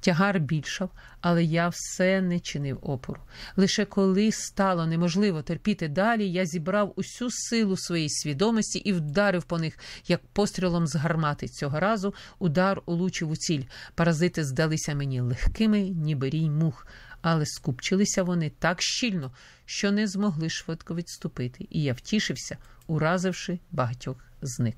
Тягар більшав, але я все не чинив опору. Лише коли стало неможливо терпіти далі, я зібрав усю силу своєї свідомості і вдарив по них, як пострілом з гармати. Цього разу удар улучив у ціль. Паразити здалися мені легкими, ніби рій мух але скупчилися вони так щільно, що не змогли швидко відступити, і я втішився, уразивши багатьох з них.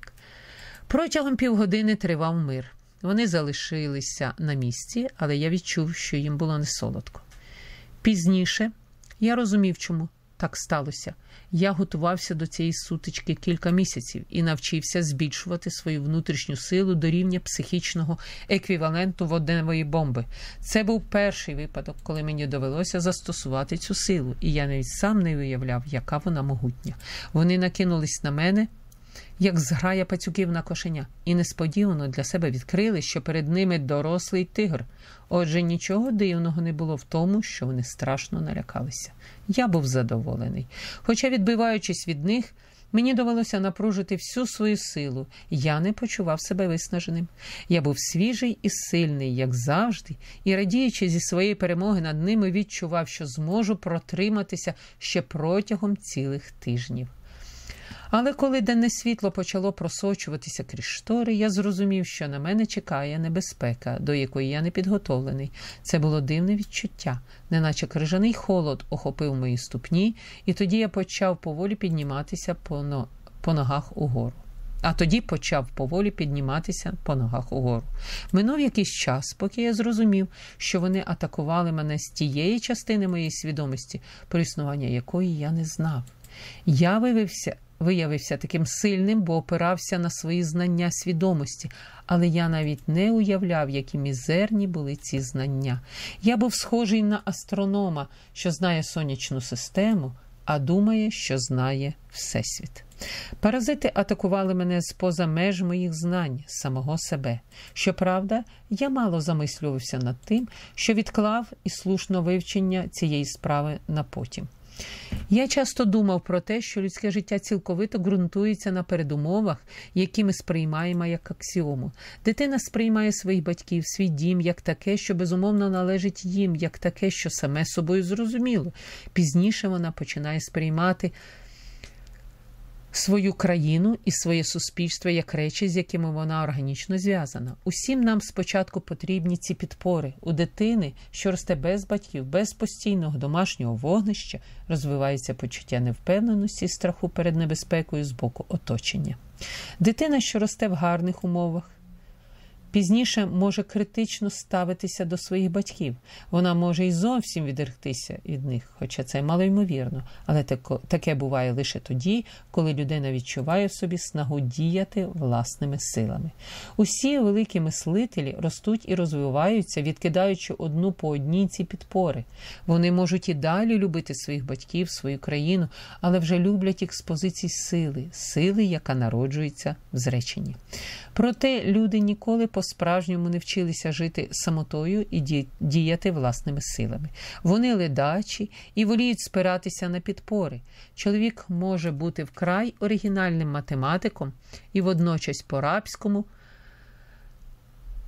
Протягом півгодини тривав мир. Вони залишилися на місці, але я відчув, що їм було не солодко. Пізніше я розумів, чому так сталося. Я готувався до цієї сутички кілька місяців і навчився збільшувати свою внутрішню силу до рівня психічного еквіваленту водневої бомби. Це був перший випадок, коли мені довелося застосувати цю силу, і я навіть сам не уявляв, яка вона могутня. Вони накинулись на мене як зграя пацюків на кошеня, і несподівано для себе відкрили, що перед ними дорослий тигр. Отже, нічого дивного не було в тому, що вони страшно налякалися. Я був задоволений. Хоча, відбиваючись від них, мені довелося напружити всю свою силу, я не почував себе виснаженим. Я був свіжий і сильний, як завжди, і, радіючи зі своєї перемоги над ними, відчував, що зможу протриматися ще протягом цілих тижнів. Але коли денне світло почало просочуватися крізь штори, я зрозумів, що на мене чекає небезпека, до якої я не підготовлений. Це було дивне відчуття, неначе крижаний холод охопив мої ступні, і тоді я почав поволі підніматися по, но... по ногах угору. А тоді почав поволі підніматися по ногах угору. Минув якийсь час, поки я зрозумів, що вони атакували мене з тієї частини моєї свідомості, про існування якої я не знав. Я виявився виявився таким сильним, бо опирався на свої знання свідомості, але я навіть не уявляв, які мізерні були ці знання. Я був схожий на астронома, що знає сонячну систему, а думає, що знає Всесвіт. Паразити атакували мене з поза меж моїх знань, самого себе. Щоправда, я мало замислювався над тим, що відклав і слушно вивчення цієї справи на потім. Я часто думав про те, що людське життя цілковито ґрунтується на передумовах, які ми сприймаємо як аксіому. Дитина сприймає своїх батьків, свій дім як таке, що безумовно належить їм, як таке, що саме собою зрозуміло. Пізніше вона починає сприймати свою країну і своє суспільство як речі, з якими вона органічно зв'язана. Усім нам спочатку потрібні ці підпори у дитини, що росте без батьків, без постійного домашнього вогнища, розвивається почуття невпевненості, страху перед небезпекою з боку оточення. Дитина, що росте в гарних умовах. Пізніше може критично ставитися до своїх батьків. Вона може і зовсім відректися від них, хоча це малоймовірно, але таке буває лише тоді, коли людина відчуває в собі снагу діяти власними силами. Усі великі мислителі ростуть і розвиваються, відкидаючи одну по одній ці підпори. Вони можуть і далі любити своїх батьків, свою країну, але вже люблять їх з позицій сили, сили, яка народжується в зреченні. Проте люди ніколи по-справжньому не вчилися жити самотою і діяти власними силами. Вони ледачі і воліють спиратися на підпори. Чоловік може бути вкрай оригінальним математиком і водночас по-рабському –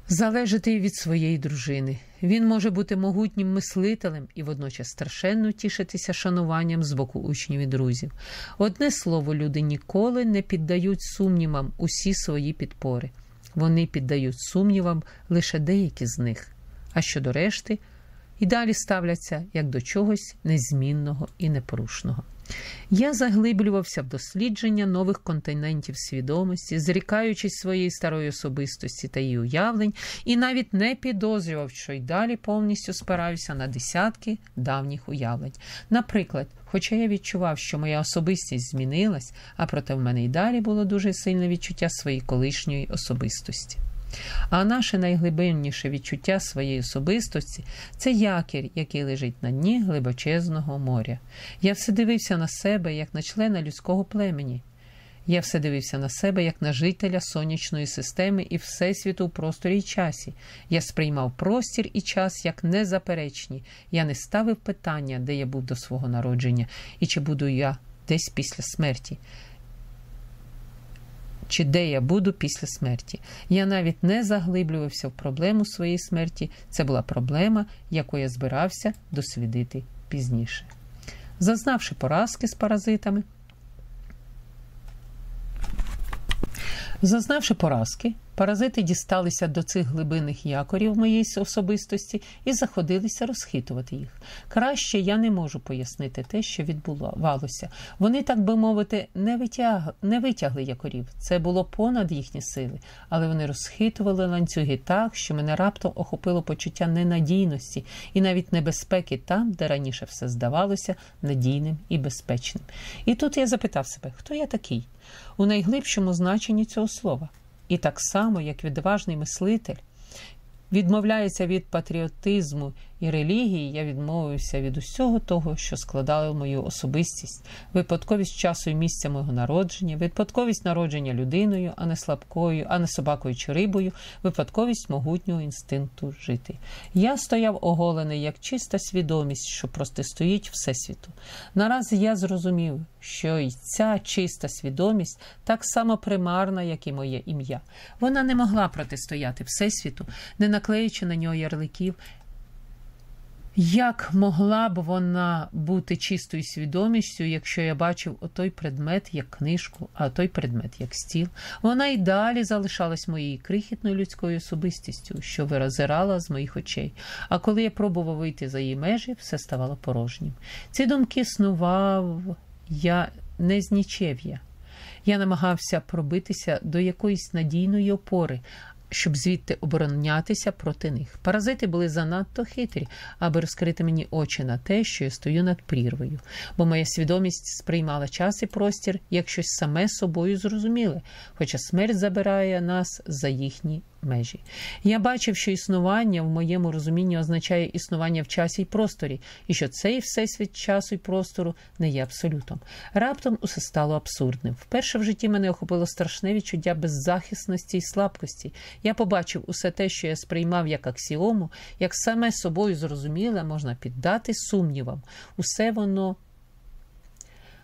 залежати від своєї дружини. Він може бути могутнім мислителем і водночас страшенно тішитися шануванням з боку учнів і друзів. Одне слово, люди ніколи не піддають сумнівам усі свої підпори. Вони піддають сумнівам лише деякі з них. А щодо решти, і далі ставляться як до чогось незмінного і непорушного. Я заглиблювався в дослідження нових континентів свідомості, зрікаючись своєї старої особистості та її уявлень, і навіть не підозрював, що й далі повністю спираюся на десятки давніх уявлень. Наприклад, хоча я відчував, що моя особистість змінилась, а проте в мене й далі було дуже сильне відчуття своєї колишньої особистості. А наше найглибинніше відчуття своєї особистості це якір, який лежить на дні глибочезного моря. Я все дивився на себе як на члена людського племені. Я все дивився на себе як на жителя сонячної системи і всесвіту у просторі й часі. Я сприймав простір і час як незаперечні. Я не ставив питання, де я був до свого народження, і чи буду я десь після смерті чи де я буду після смерті. Я навіть не заглиблювався в проблему своєї смерті. Це була проблема, яку я збирався дослідити пізніше. Зазнавши поразки з паразитами, зазнавши поразки, Паразити дісталися до цих глибинних якорів моєї особистості і заходилися розхитувати їх. Краще я не можу пояснити те, що відбувалося. Вони, так би мовити, не, витяг... не витягли якорів. Це було понад їхні сили, але вони розхитували ланцюги так, що мене раптом охопило почуття ненадійності і навіть небезпеки там, де раніше все здавалося надійним і безпечним. І тут я запитав себе, хто я такий у найглибшому значенні цього слова. І так само, як відважний мислитель відмовляється від патріотизму і релігії, я відмовився від усього того, що складало мою особистість, випадковість часу і місця мого народження, випадковість народження людиною, а не слабкою, а не собакою чи рибою, випадковість могутнього інстинкту жити. Я стояв оголений як чиста свідомість, що протистоїть Всесвіту. Наразі я зрозумів, що й ця чиста свідомість так само примарна, як і моє ім'я. Вона не могла протистояти Всесвіту, не наклеючи на нього ярликів. Як могла б вона бути чистою свідомістю, якщо я бачив отой предмет як книжку, а той предмет як стіл? Вона й далі залишалась моєю крихітною людською особистістю, що виразирала з моїх очей. А коли я пробував вийти за її межі, все ставало порожнім. Ці думки снував я не знічев я. Я намагався пробитися до якоїсь надійної опори, щоб звідти оборонятися проти них. Паразити були занадто хитрі, аби розкрити мені очі на те, що я стою над прірвою, бо моя свідомість сприймала час і простір як щось саме собою зрозуміле, хоча смерть забирає нас за їхні межі. Я бачив, що існування в моєму розумінні означає існування в часі й просторі, і що цей всесвіт часу й простору не є абсолютом. Раптом усе стало абсурдним. Вперше в житті мене охопило страшне відчуття беззахисності і слабкості. Я побачив усе те, що я сприймав як аксіому, як саме собою зрозуміле, можна піддати сумнівам. Усе воно.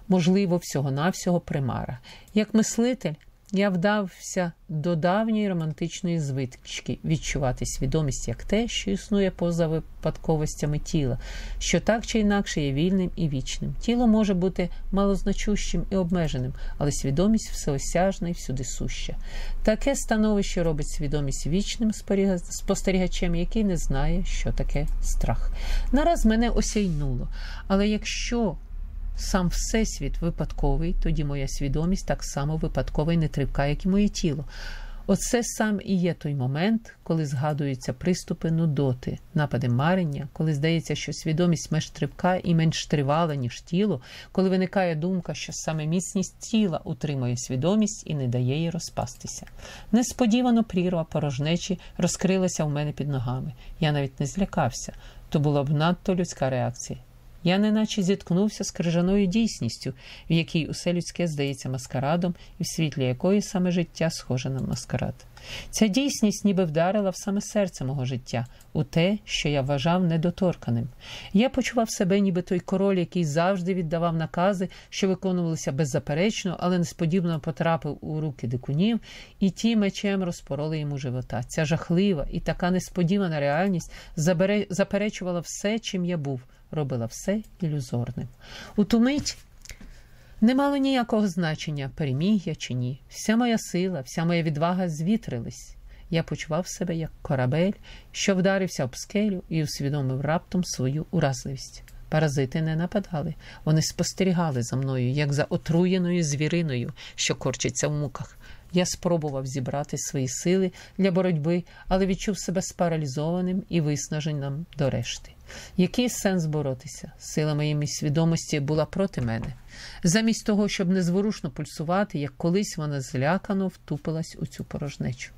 Можливо, всього-навсього примара. Як мислитель, я вдався до давньої романтичної звички відчувати свідомість як те, що існує поза випадковостями тіла, що так чи інакше є вільним і вічним. Тіло може бути малозначущим і обмеженим, але свідомість всеосяжна і всюди суща. Таке становище робить свідомість вічним спостерігачем, який не знає, що таке страх. Нараз мене осяйнуло. Але якщо сам Всесвіт випадковий, тоді моя свідомість так само випадкова і нетривка, як і моє тіло. Оце сам і є той момент, коли згадуються приступи нудоти, напади марення, коли здається, що свідомість менш тривка і менш тривала, ніж тіло, коли виникає думка, що саме міцність тіла утримує свідомість і не дає їй розпастися. Несподівано прірва порожнечі розкрилася у мене під ногами. Я навіть не злякався. То була б надто людська реакція. Я неначе зіткнувся з крижаною дійсністю, в якій усе людське здається маскарадом, і в світлі якої саме життя схоже на маскарад. Ця дійсність ніби вдарила в саме серце мого життя, у те, що я вважав недоторканим. Я почував себе, ніби той король, який завжди віддавав накази, що виконувалися беззаперечно, але несподівано потрапив у руки дикунів, і ті мечем розпороли йому живота. Ця жахлива і така несподівана реальність заперечувала все, чим я був робила все ілюзорним. У ту мить не мало ніякого значення, переміг я чи ні. Вся моя сила, вся моя відвага звітрились. Я почував себе як корабель, що вдарився об скелю і усвідомив раптом свою уразливість. Паразити не нападали, вони спостерігали за мною, як за отруєною звіриною, що корчиться в муках. Я спробував зібрати свої сили для боротьби, але відчув себе спаралізованим і виснаженим до решти. Який сенс боротися? Сила моєї свідомості була проти мене. Замість того, щоб незворушно пульсувати, як колись вона злякано втупилась у цю порожнечу.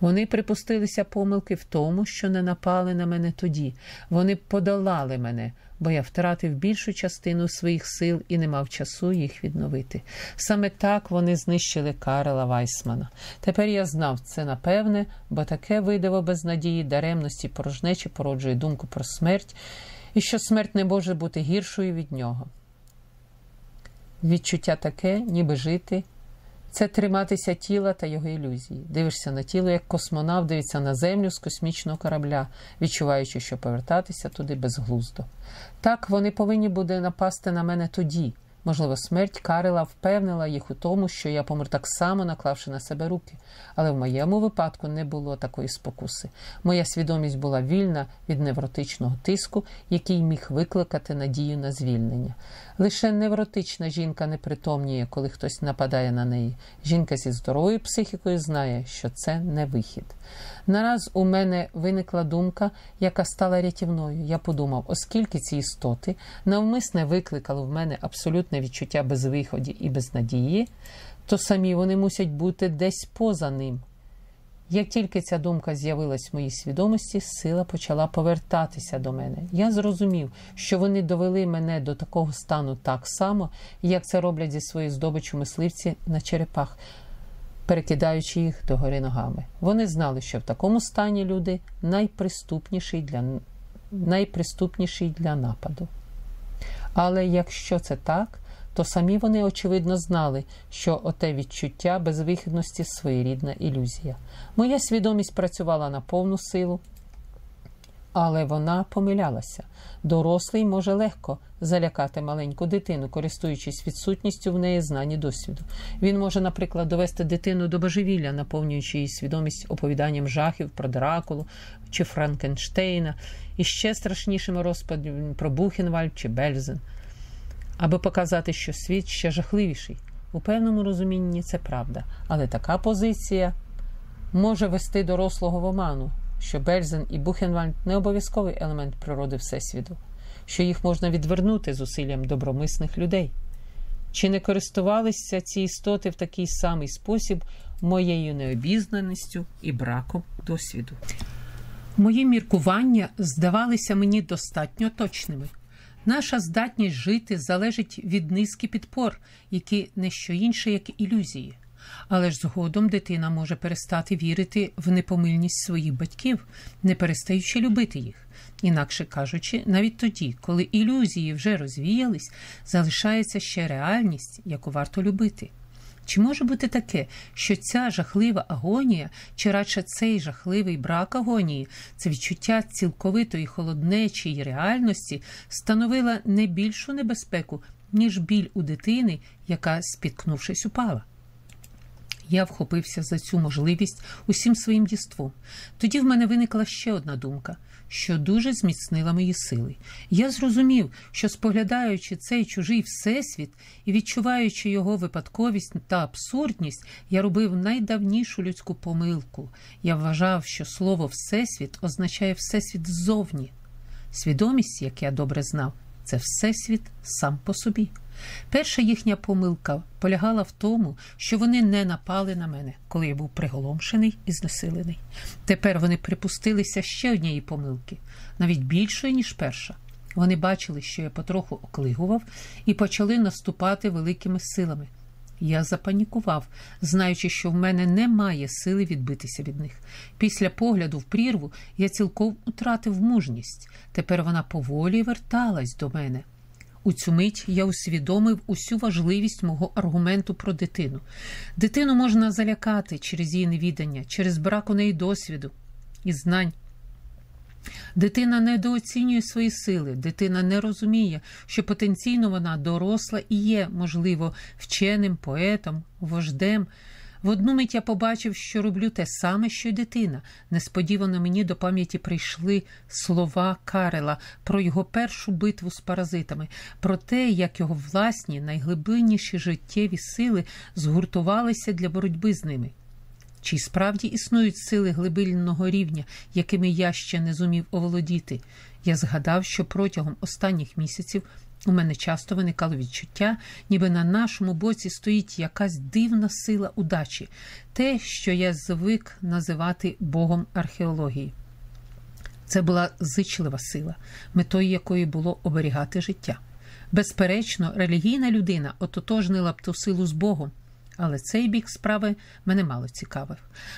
Вони припустилися помилки в тому, що не напали на мене тоді. Вони подолали мене, бо я втратив більшу частину своїх сил і не мав часу їх відновити. Саме так вони знищили Карела Вайсмана. Тепер я знав це напевне, бо таке видиво безнадії, даремності, порожнечі породжує думку про смерть, і що смерть не може бути гіршою від нього. Відчуття таке, ніби жити. Це триматися тіла та його ілюзії. Дивишся на тіло, як космонавт дивиться на землю з космічного корабля, відчуваючи, що повертатися туди безглуздо. Так вони повинні були напасти на мене тоді. Можливо, смерть Карила впевнила їх у тому, що я помер так само, наклавши на себе руки. Але в моєму випадку не було такої спокуси. Моя свідомість була вільна від невротичного тиску, який міг викликати надію на звільнення. Лише невротична жінка не притомніє, коли хтось нападає на неї. Жінка зі здоровою психікою знає, що це не вихід. Нараз у мене виникла думка, яка стала рятівною. Я подумав, оскільки ці істоти навмисне викликали в мене абсолютне відчуття безвиході і безнадії, то самі вони мусять бути десь поза ним. Як тільки ця думка з'явилась в моїй свідомості, сила почала повертатися до мене. Я зрозумів, що вони довели мене до такого стану так само, як це роблять зі своєю здобичю мисливці на черепах, перекидаючи їх догори ногами. Вони знали, що в такому стані люди найприступніший для, найприступніший для нападу. Але якщо це так, то самі вони, очевидно, знали, що оте відчуття безвихідності своєрідна ілюзія. Моя свідомість працювала на повну силу, але вона помилялася. Дорослий може легко залякати маленьку дитину, користуючись відсутністю в неї знані досвіду. Він може, наприклад, довести дитину до божевілля, наповнюючи її свідомість оповіданням жахів про Дракулу чи Франкенштейна, і ще страшнішими розпадами про Бухенвальд чи Бельзен аби показати, що світ ще жахливіший. У певному розумінні це правда, але така позиція може вести дорослого в оману, що Бельзен і Бухенвальд не обов'язковий елемент природи Всесвіту, що їх можна відвернути зусиллям добромисних людей. Чи не користувалися ці істоти в такий самий спосіб моєю необізнаністю і браком досвіду? Мої міркування здавалися мені достатньо точними. Наша здатність жити залежить від низки підпор, які не що інше, як ілюзії. Але ж згодом дитина може перестати вірити в непомильність своїх батьків, не перестаючи любити їх. Інакше кажучи, навіть тоді, коли ілюзії вже розвіялись, залишається ще реальність, яку варто любити. Чи може бути таке, що ця жахлива агонія, чи радше цей жахливий брак агонії, це відчуття цілковитої холоднечої реальності, становила не більшу небезпеку, ніж біль у дитини, яка, спіткнувшись, упала? Я вхопився за цю можливість усім своїм дійством. Тоді в мене виникла ще одна думка, що дуже зміцнила мої сили. Я зрозумів, що споглядаючи цей чужий всесвіт і відчуваючи його випадковість та абсурдність, я робив найдавнішу людську помилку. Я вважав, що слово Всесвіт означає Всесвіт ззовні. Свідомість, як я добре знав, це Всесвіт сам по собі. Перша їхня помилка полягала в тому, що вони не напали на мене, коли я був приголомшений і знесилений. Тепер вони припустилися ще однієї помилки, навіть більшої, ніж перша. Вони бачили, що я потроху оклигував, і почали наступати великими силами. Я запанікував, знаючи, що в мене немає сили відбитися від них. Після погляду в прірву я цілком утратив мужність. Тепер вона поволі верталась до мене. У цю мить я усвідомив усю важливість мого аргументу про дитину. Дитину можна залякати через її невідання, через брак у неї досвіду і знань. Дитина недооцінює свої сили, дитина не розуміє, що потенційно вона доросла і є, можливо, вченим, поетом, вождем. В одну мить я побачив, що роблю те саме, що й дитина. Несподівано мені до пам'яті прийшли слова Карела про його першу битву з паразитами, про те, як його власні найглибинніші життєві сили згуртувалися для боротьби з ними. Чи справді існують сили глибинного рівня, якими я ще не зумів оволодіти? Я згадав, що протягом останніх місяців у мене часто виникало відчуття, ніби на нашому боці стоїть якась дивна сила удачі, те, що я звик називати Богом археології. Це була зичлива сила, метою якої було оберігати життя. Безперечно, релігійна людина ототожнила б ту силу з Богом. Але цей бік справи мене мало цікавив.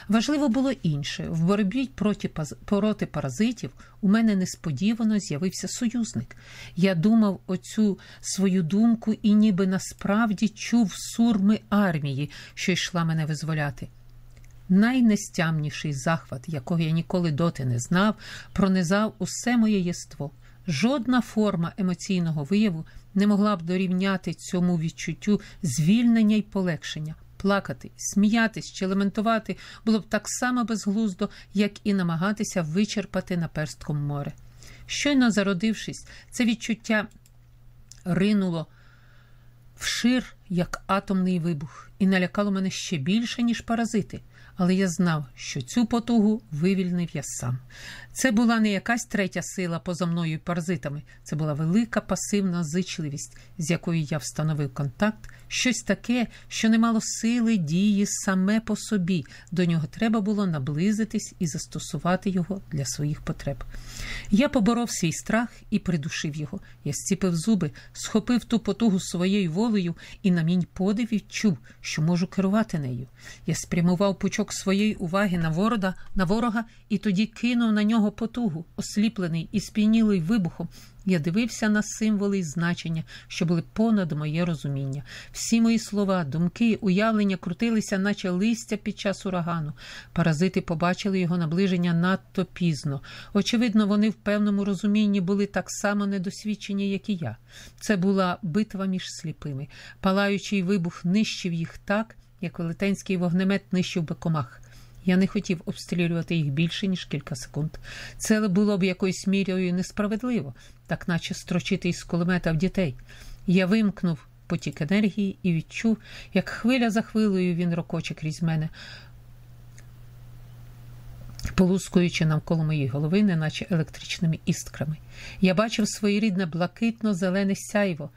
Важливо було інше: в боротьбі проти, проти паразитів у мене несподівано з'явився союзник. Я думав оцю свою думку і ніби насправді чув сурми армії, що йшла мене визволяти. Найнестямніший захват, якого я ніколи доти не знав, пронизав усе моє єство. Жодна форма емоційного вияву не могла б дорівняти цьому відчуттю звільнення й полегшення. Плакати, сміятись чи лементувати було б так само безглуздо, як і намагатися вичерпати наперстком море. Щойно зародившись, це відчуття ринуло вшир, як атомний вибух, і налякало мене ще більше, ніж паразити але я знав, що цю потугу вивільнив я сам. Це була не якась третя сила поза мною і паразитами, це була велика пасивна зичливість, з якою я встановив контакт, щось таке, що не мало сили дії саме по собі. До нього треба було наблизитись і застосувати його для своїх потреб. Я поборов свій страх і придушив його. Я зціпив зуби, схопив ту потугу своєю волею і на мій подив відчув, що можу керувати нею. Я спрямував пучок своєї уваги на ворога, на ворога і тоді кинув на нього потугу, осліплений і сп'янілий вибухом. Я дивився на символи і значення, що були понад моє розуміння. Всі мої слова, думки, уявлення крутилися, наче листя під час урагану. Паразити побачили його наближення надто пізно. Очевидно, вони в певному розумінні були так само недосвідчені, як і я. Це була битва між сліпими. Палаючий вибух нищив їх так, як велетенський вогнемет нищив би комах. Я не хотів обстрілювати їх більше, ніж кілька секунд. Це було б якоюсь мірою несправедливо, так наче строчити із кулемета в дітей. Я вимкнув потік енергії і відчув, як хвиля за хвилею він рокоче крізь мене, полускуючи навколо моєї голови, неначе електричними іскрами. Я бачив своєрідне блакитно-зелене сяйво,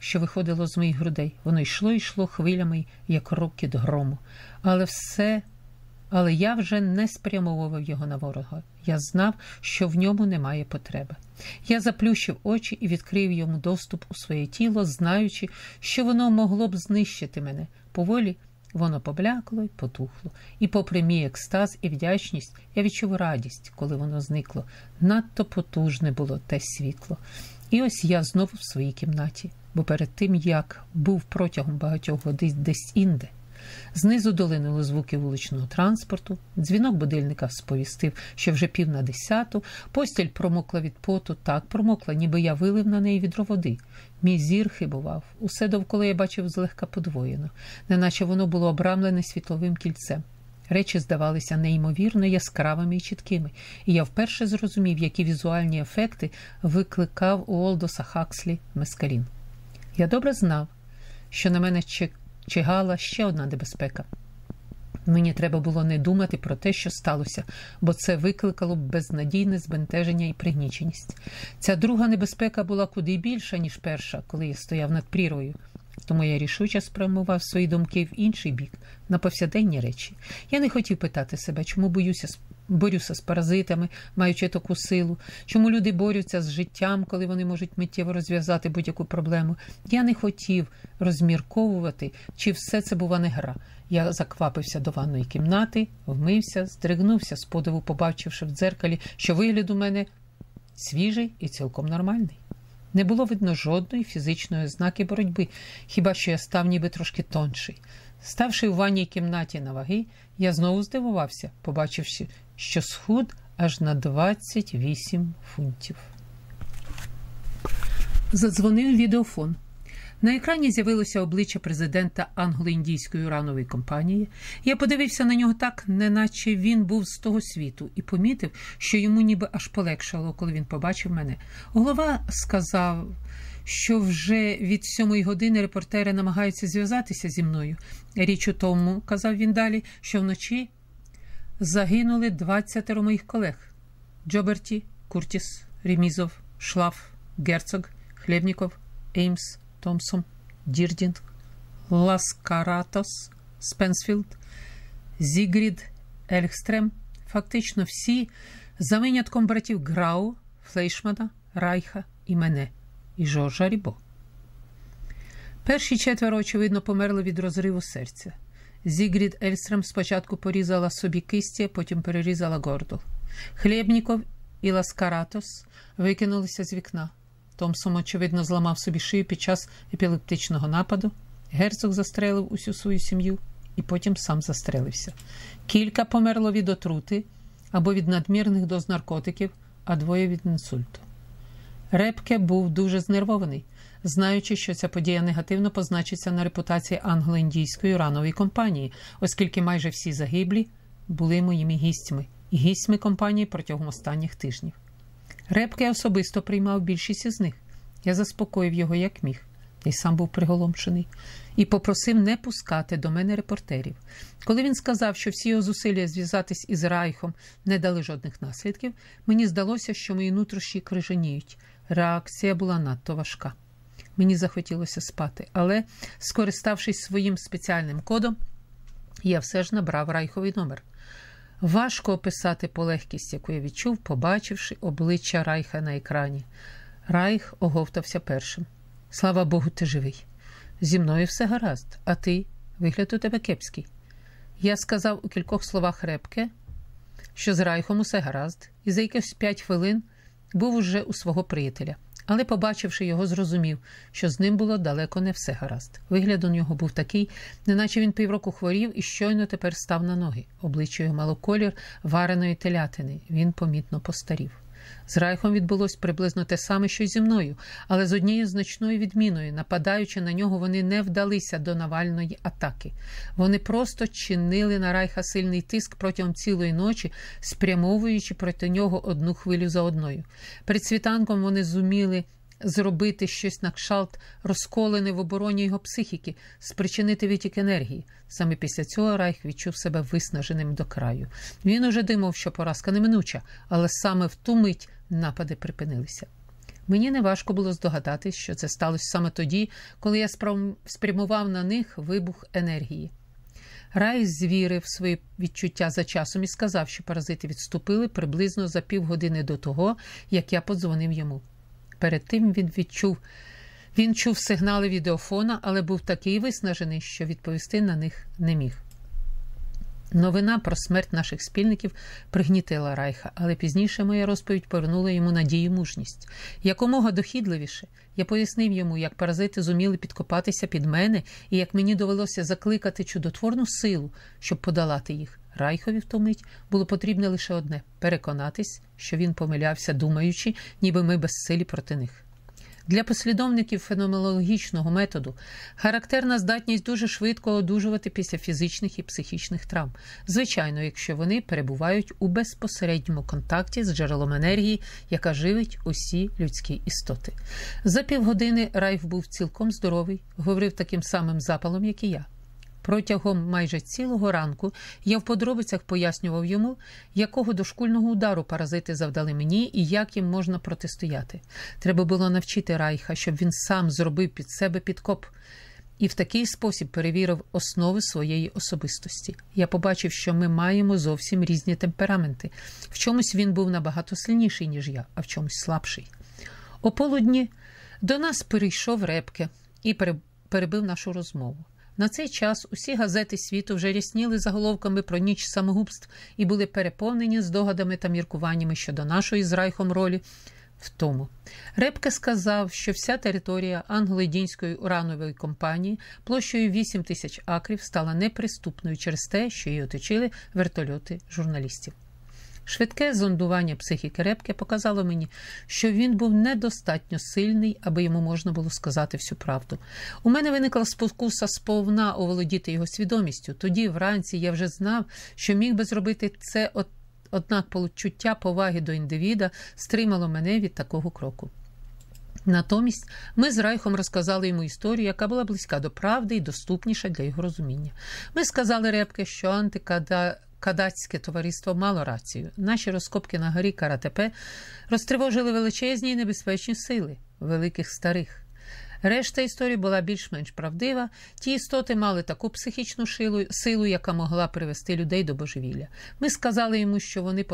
що виходило з моїх грудей. Воно йшло йшло хвилями, як рокіт грому. Але все але я вже не спрямовував його на ворога. Я знав, що в ньому немає потреби. Я заплющив очі і відкрив йому доступ у своє тіло, знаючи, що воно могло б знищити мене. Поволі воно поблякло й потухло. І, попри мій екстаз і вдячність, я відчув радість, коли воно зникло. Надто потужне було те світло. І ось я знову в своїй кімнаті, бо перед тим як був протягом багатьох годин десь інде. Знизу долинули звуки вуличного транспорту, дзвінок будильника сповістив, що вже пів на десяту, постіль промокла від поту, так промокла, ніби я вилив на неї відро води. Мій зір хибував. Усе довкола я бачив злегка подвоєно, неначе воно було обрамлене світловим кільцем. Речі здавалися неймовірно яскравими і чіткими, і я вперше зрозумів, які візуальні ефекти викликав у Олдоса Хакслі Мескалін. Я добре знав, що на мене чигала ще одна небезпека. Мені треба було не думати про те, що сталося, бо це викликало безнадійне збентеження і пригніченість. Ця друга небезпека була куди більша, ніж перша, коли я стояв над прірвою. Тому я рішуче спрямував свої думки в інший бік, на повсяденні речі. Я не хотів питати себе, чому боюся борюся з паразитами, маючи таку силу, чому люди борються з життям, коли вони можуть миттєво розв'язати будь-яку проблему. Я не хотів розмірковувати, чи все це бува не гра. Я заквапився до ванної кімнати, вмився, здригнувся з подиву, побачивши в дзеркалі, що вигляд у мене свіжий і цілком нормальний. Не було видно жодної фізичної ознаки боротьби, хіба що я став ніби трошки тонший. Ставши в ванній кімнаті на ваги, я знову здивувався, побачивши, що схуд аж на 28 фунтів. Задзвонив відеофон. На екрані з'явилося обличчя президента англо-індійської уранової компанії. Я подивився на нього так, неначе він був з того світу, і помітив, що йому ніби аж полегшало, коли він побачив мене. Голова сказав, що вже від сьомої години репортери намагаються зв'язатися зі мною. Річ у тому, казав він далі, що вночі загинули 20 моїх колег: Джоберті, Куртіс, Ремізов, Шлаф, Герцог, Хлебніков, Еймс. Томсон, Дірдінг, Ласкаратос, Спенсфілд, Зігрід, Ельгстрем, фактично всі, за винятком братів Грау, Флейшмана, Райха і мене, і Жоржа Рібо. Перші четверо, очевидно, померли від розриву серця. Зігрід Ельстрем спочатку порізала собі кисті, потім перерізала горло. Хлєбніков і Ласкаратос викинулися з вікна. Томсом, очевидно, зламав собі шию під час епілептичного нападу. Герцог застрелив усю свою сім'ю і потім сам застрелився. Кілька померло від отрути або від надмірних доз наркотиків, а двоє від інсульту. Репке був дуже знервований, знаючи, що ця подія негативно позначиться на репутації англо-індійської уранової компанії, оскільки майже всі загиблі були моїми гістями і гістьми компанії протягом останніх тижнів. Репке особисто приймав більшість із них. Я заспокоїв його, як міг, й сам був приголомшений, і попросив не пускати до мене репортерів. Коли він сказав, що всі його зусилля зв'язатись із Райхом не дали жодних наслідків, мені здалося, що мої нутрощі крижаніють. Реакція була надто важка. Мені захотілося спати, але, скориставшись своїм спеціальним кодом, я все ж набрав райховий номер. Важко описати полегкість, яку я відчув, побачивши обличчя Райха на екрані. Райх оговтався першим. Слава Богу, ти живий. Зі мною все гаразд, а ти вигляд у тебе кепський. Я сказав у кількох словах репке, що з Райхом усе гаразд, і за якихось п'ять хвилин був уже у свого приятеля але, побачивши його, зрозумів, що з ним було далеко не все гаразд. Вигляд у нього був такий, неначе він півроку хворів і щойно тепер став на ноги. Обличчя його мало колір вареної телятини. Він помітно постарів. З Райхом відбулось приблизно те саме, що й зі мною, але з однією значною відміною, нападаючи на нього, вони не вдалися до Навальної атаки. Вони просто чинили на Райха сильний тиск протягом цілої ночі, спрямовуючи проти нього одну хвилю за одною. Перед світанком вони зуміли. Зробити щось на кшалт, розколене в обороні його психіки, спричинити витік енергії. Саме після цього Райх відчув себе виснаженим до краю. Він уже думав, що поразка неминуча, але саме в ту мить напади припинилися. Мені неважко було здогадатись, що це сталося саме тоді, коли я спрямував на них вибух енергії. Рай звірив свої відчуття за часом і сказав, що паразити відступили приблизно за півгодини до того, як я подзвонив йому. Перед тим він відчув. Він чув сигнали відеофона, але був такий виснажений, що відповісти на них не міг. Новина про смерть наших спільників пригнітила Райха, але пізніше моя розповідь повернула йому надію і мужність. Якомога дохідливіше я пояснив йому, як паразити зуміли підкопатися під мене і як мені довелося закликати чудотворну силу, щоб подолати їх. Райхові в ту мить було потрібне лише одне переконатись, що він помилявся, думаючи, ніби ми безсилі проти них. Для послідовників феноменологічного методу характерна здатність дуже швидко одужувати після фізичних і психічних травм, звичайно, якщо вони перебувають у безпосередньому контакті з джерелом енергії, яка живить усі людські істоти. За півгодини Райф був цілком здоровий, говорив таким самим запалом, як і я. Протягом майже цілого ранку я в подробицях пояснював йому, якого дошкульного удару паразити завдали мені і як їм можна протистояти. Треба було навчити Райха, щоб він сам зробив під себе підкоп. І в такий спосіб перевірив основи своєї особистості. Я побачив, що ми маємо зовсім різні темпераменти. В чомусь він був набагато сильніший, ніж я, а в чомусь слабший. О полудні до нас перейшов репке і перебив нашу розмову. На цей час усі газети світу вже рясніли заголовками про ніч самогубств і були переповнені здогадами та міркуваннями щодо нашої з Райхом ролі в тому. Репке сказав, що вся територія англо-індійської уранової компанії площею 8 тисяч акрів стала неприступною через те, що її оточили вертольоти журналістів. Швидке зондування психіки Репке показало мені, що він був недостатньо сильний, аби йому можна було сказати всю правду. У мене виникла спокуса сповна оволодіти його свідомістю. Тоді, вранці, я вже знав, що міг би зробити це, однак почуття поваги до індивіда стримало мене від такого кроку. Натомість ми з Райхом розказали йому історію, яка була близька до правди і доступніша для його розуміння. Ми сказали Репке, що антикада. Кадацьке товариство мало рацію. Наші розкопки на горі Каратепе розтривожили величезні і небезпечні сили, великих старих. Решта історії була більш-менш правдива. Ті істоти мали таку психічну силу, яка могла привести людей до божевілля. Ми сказали йому, що вони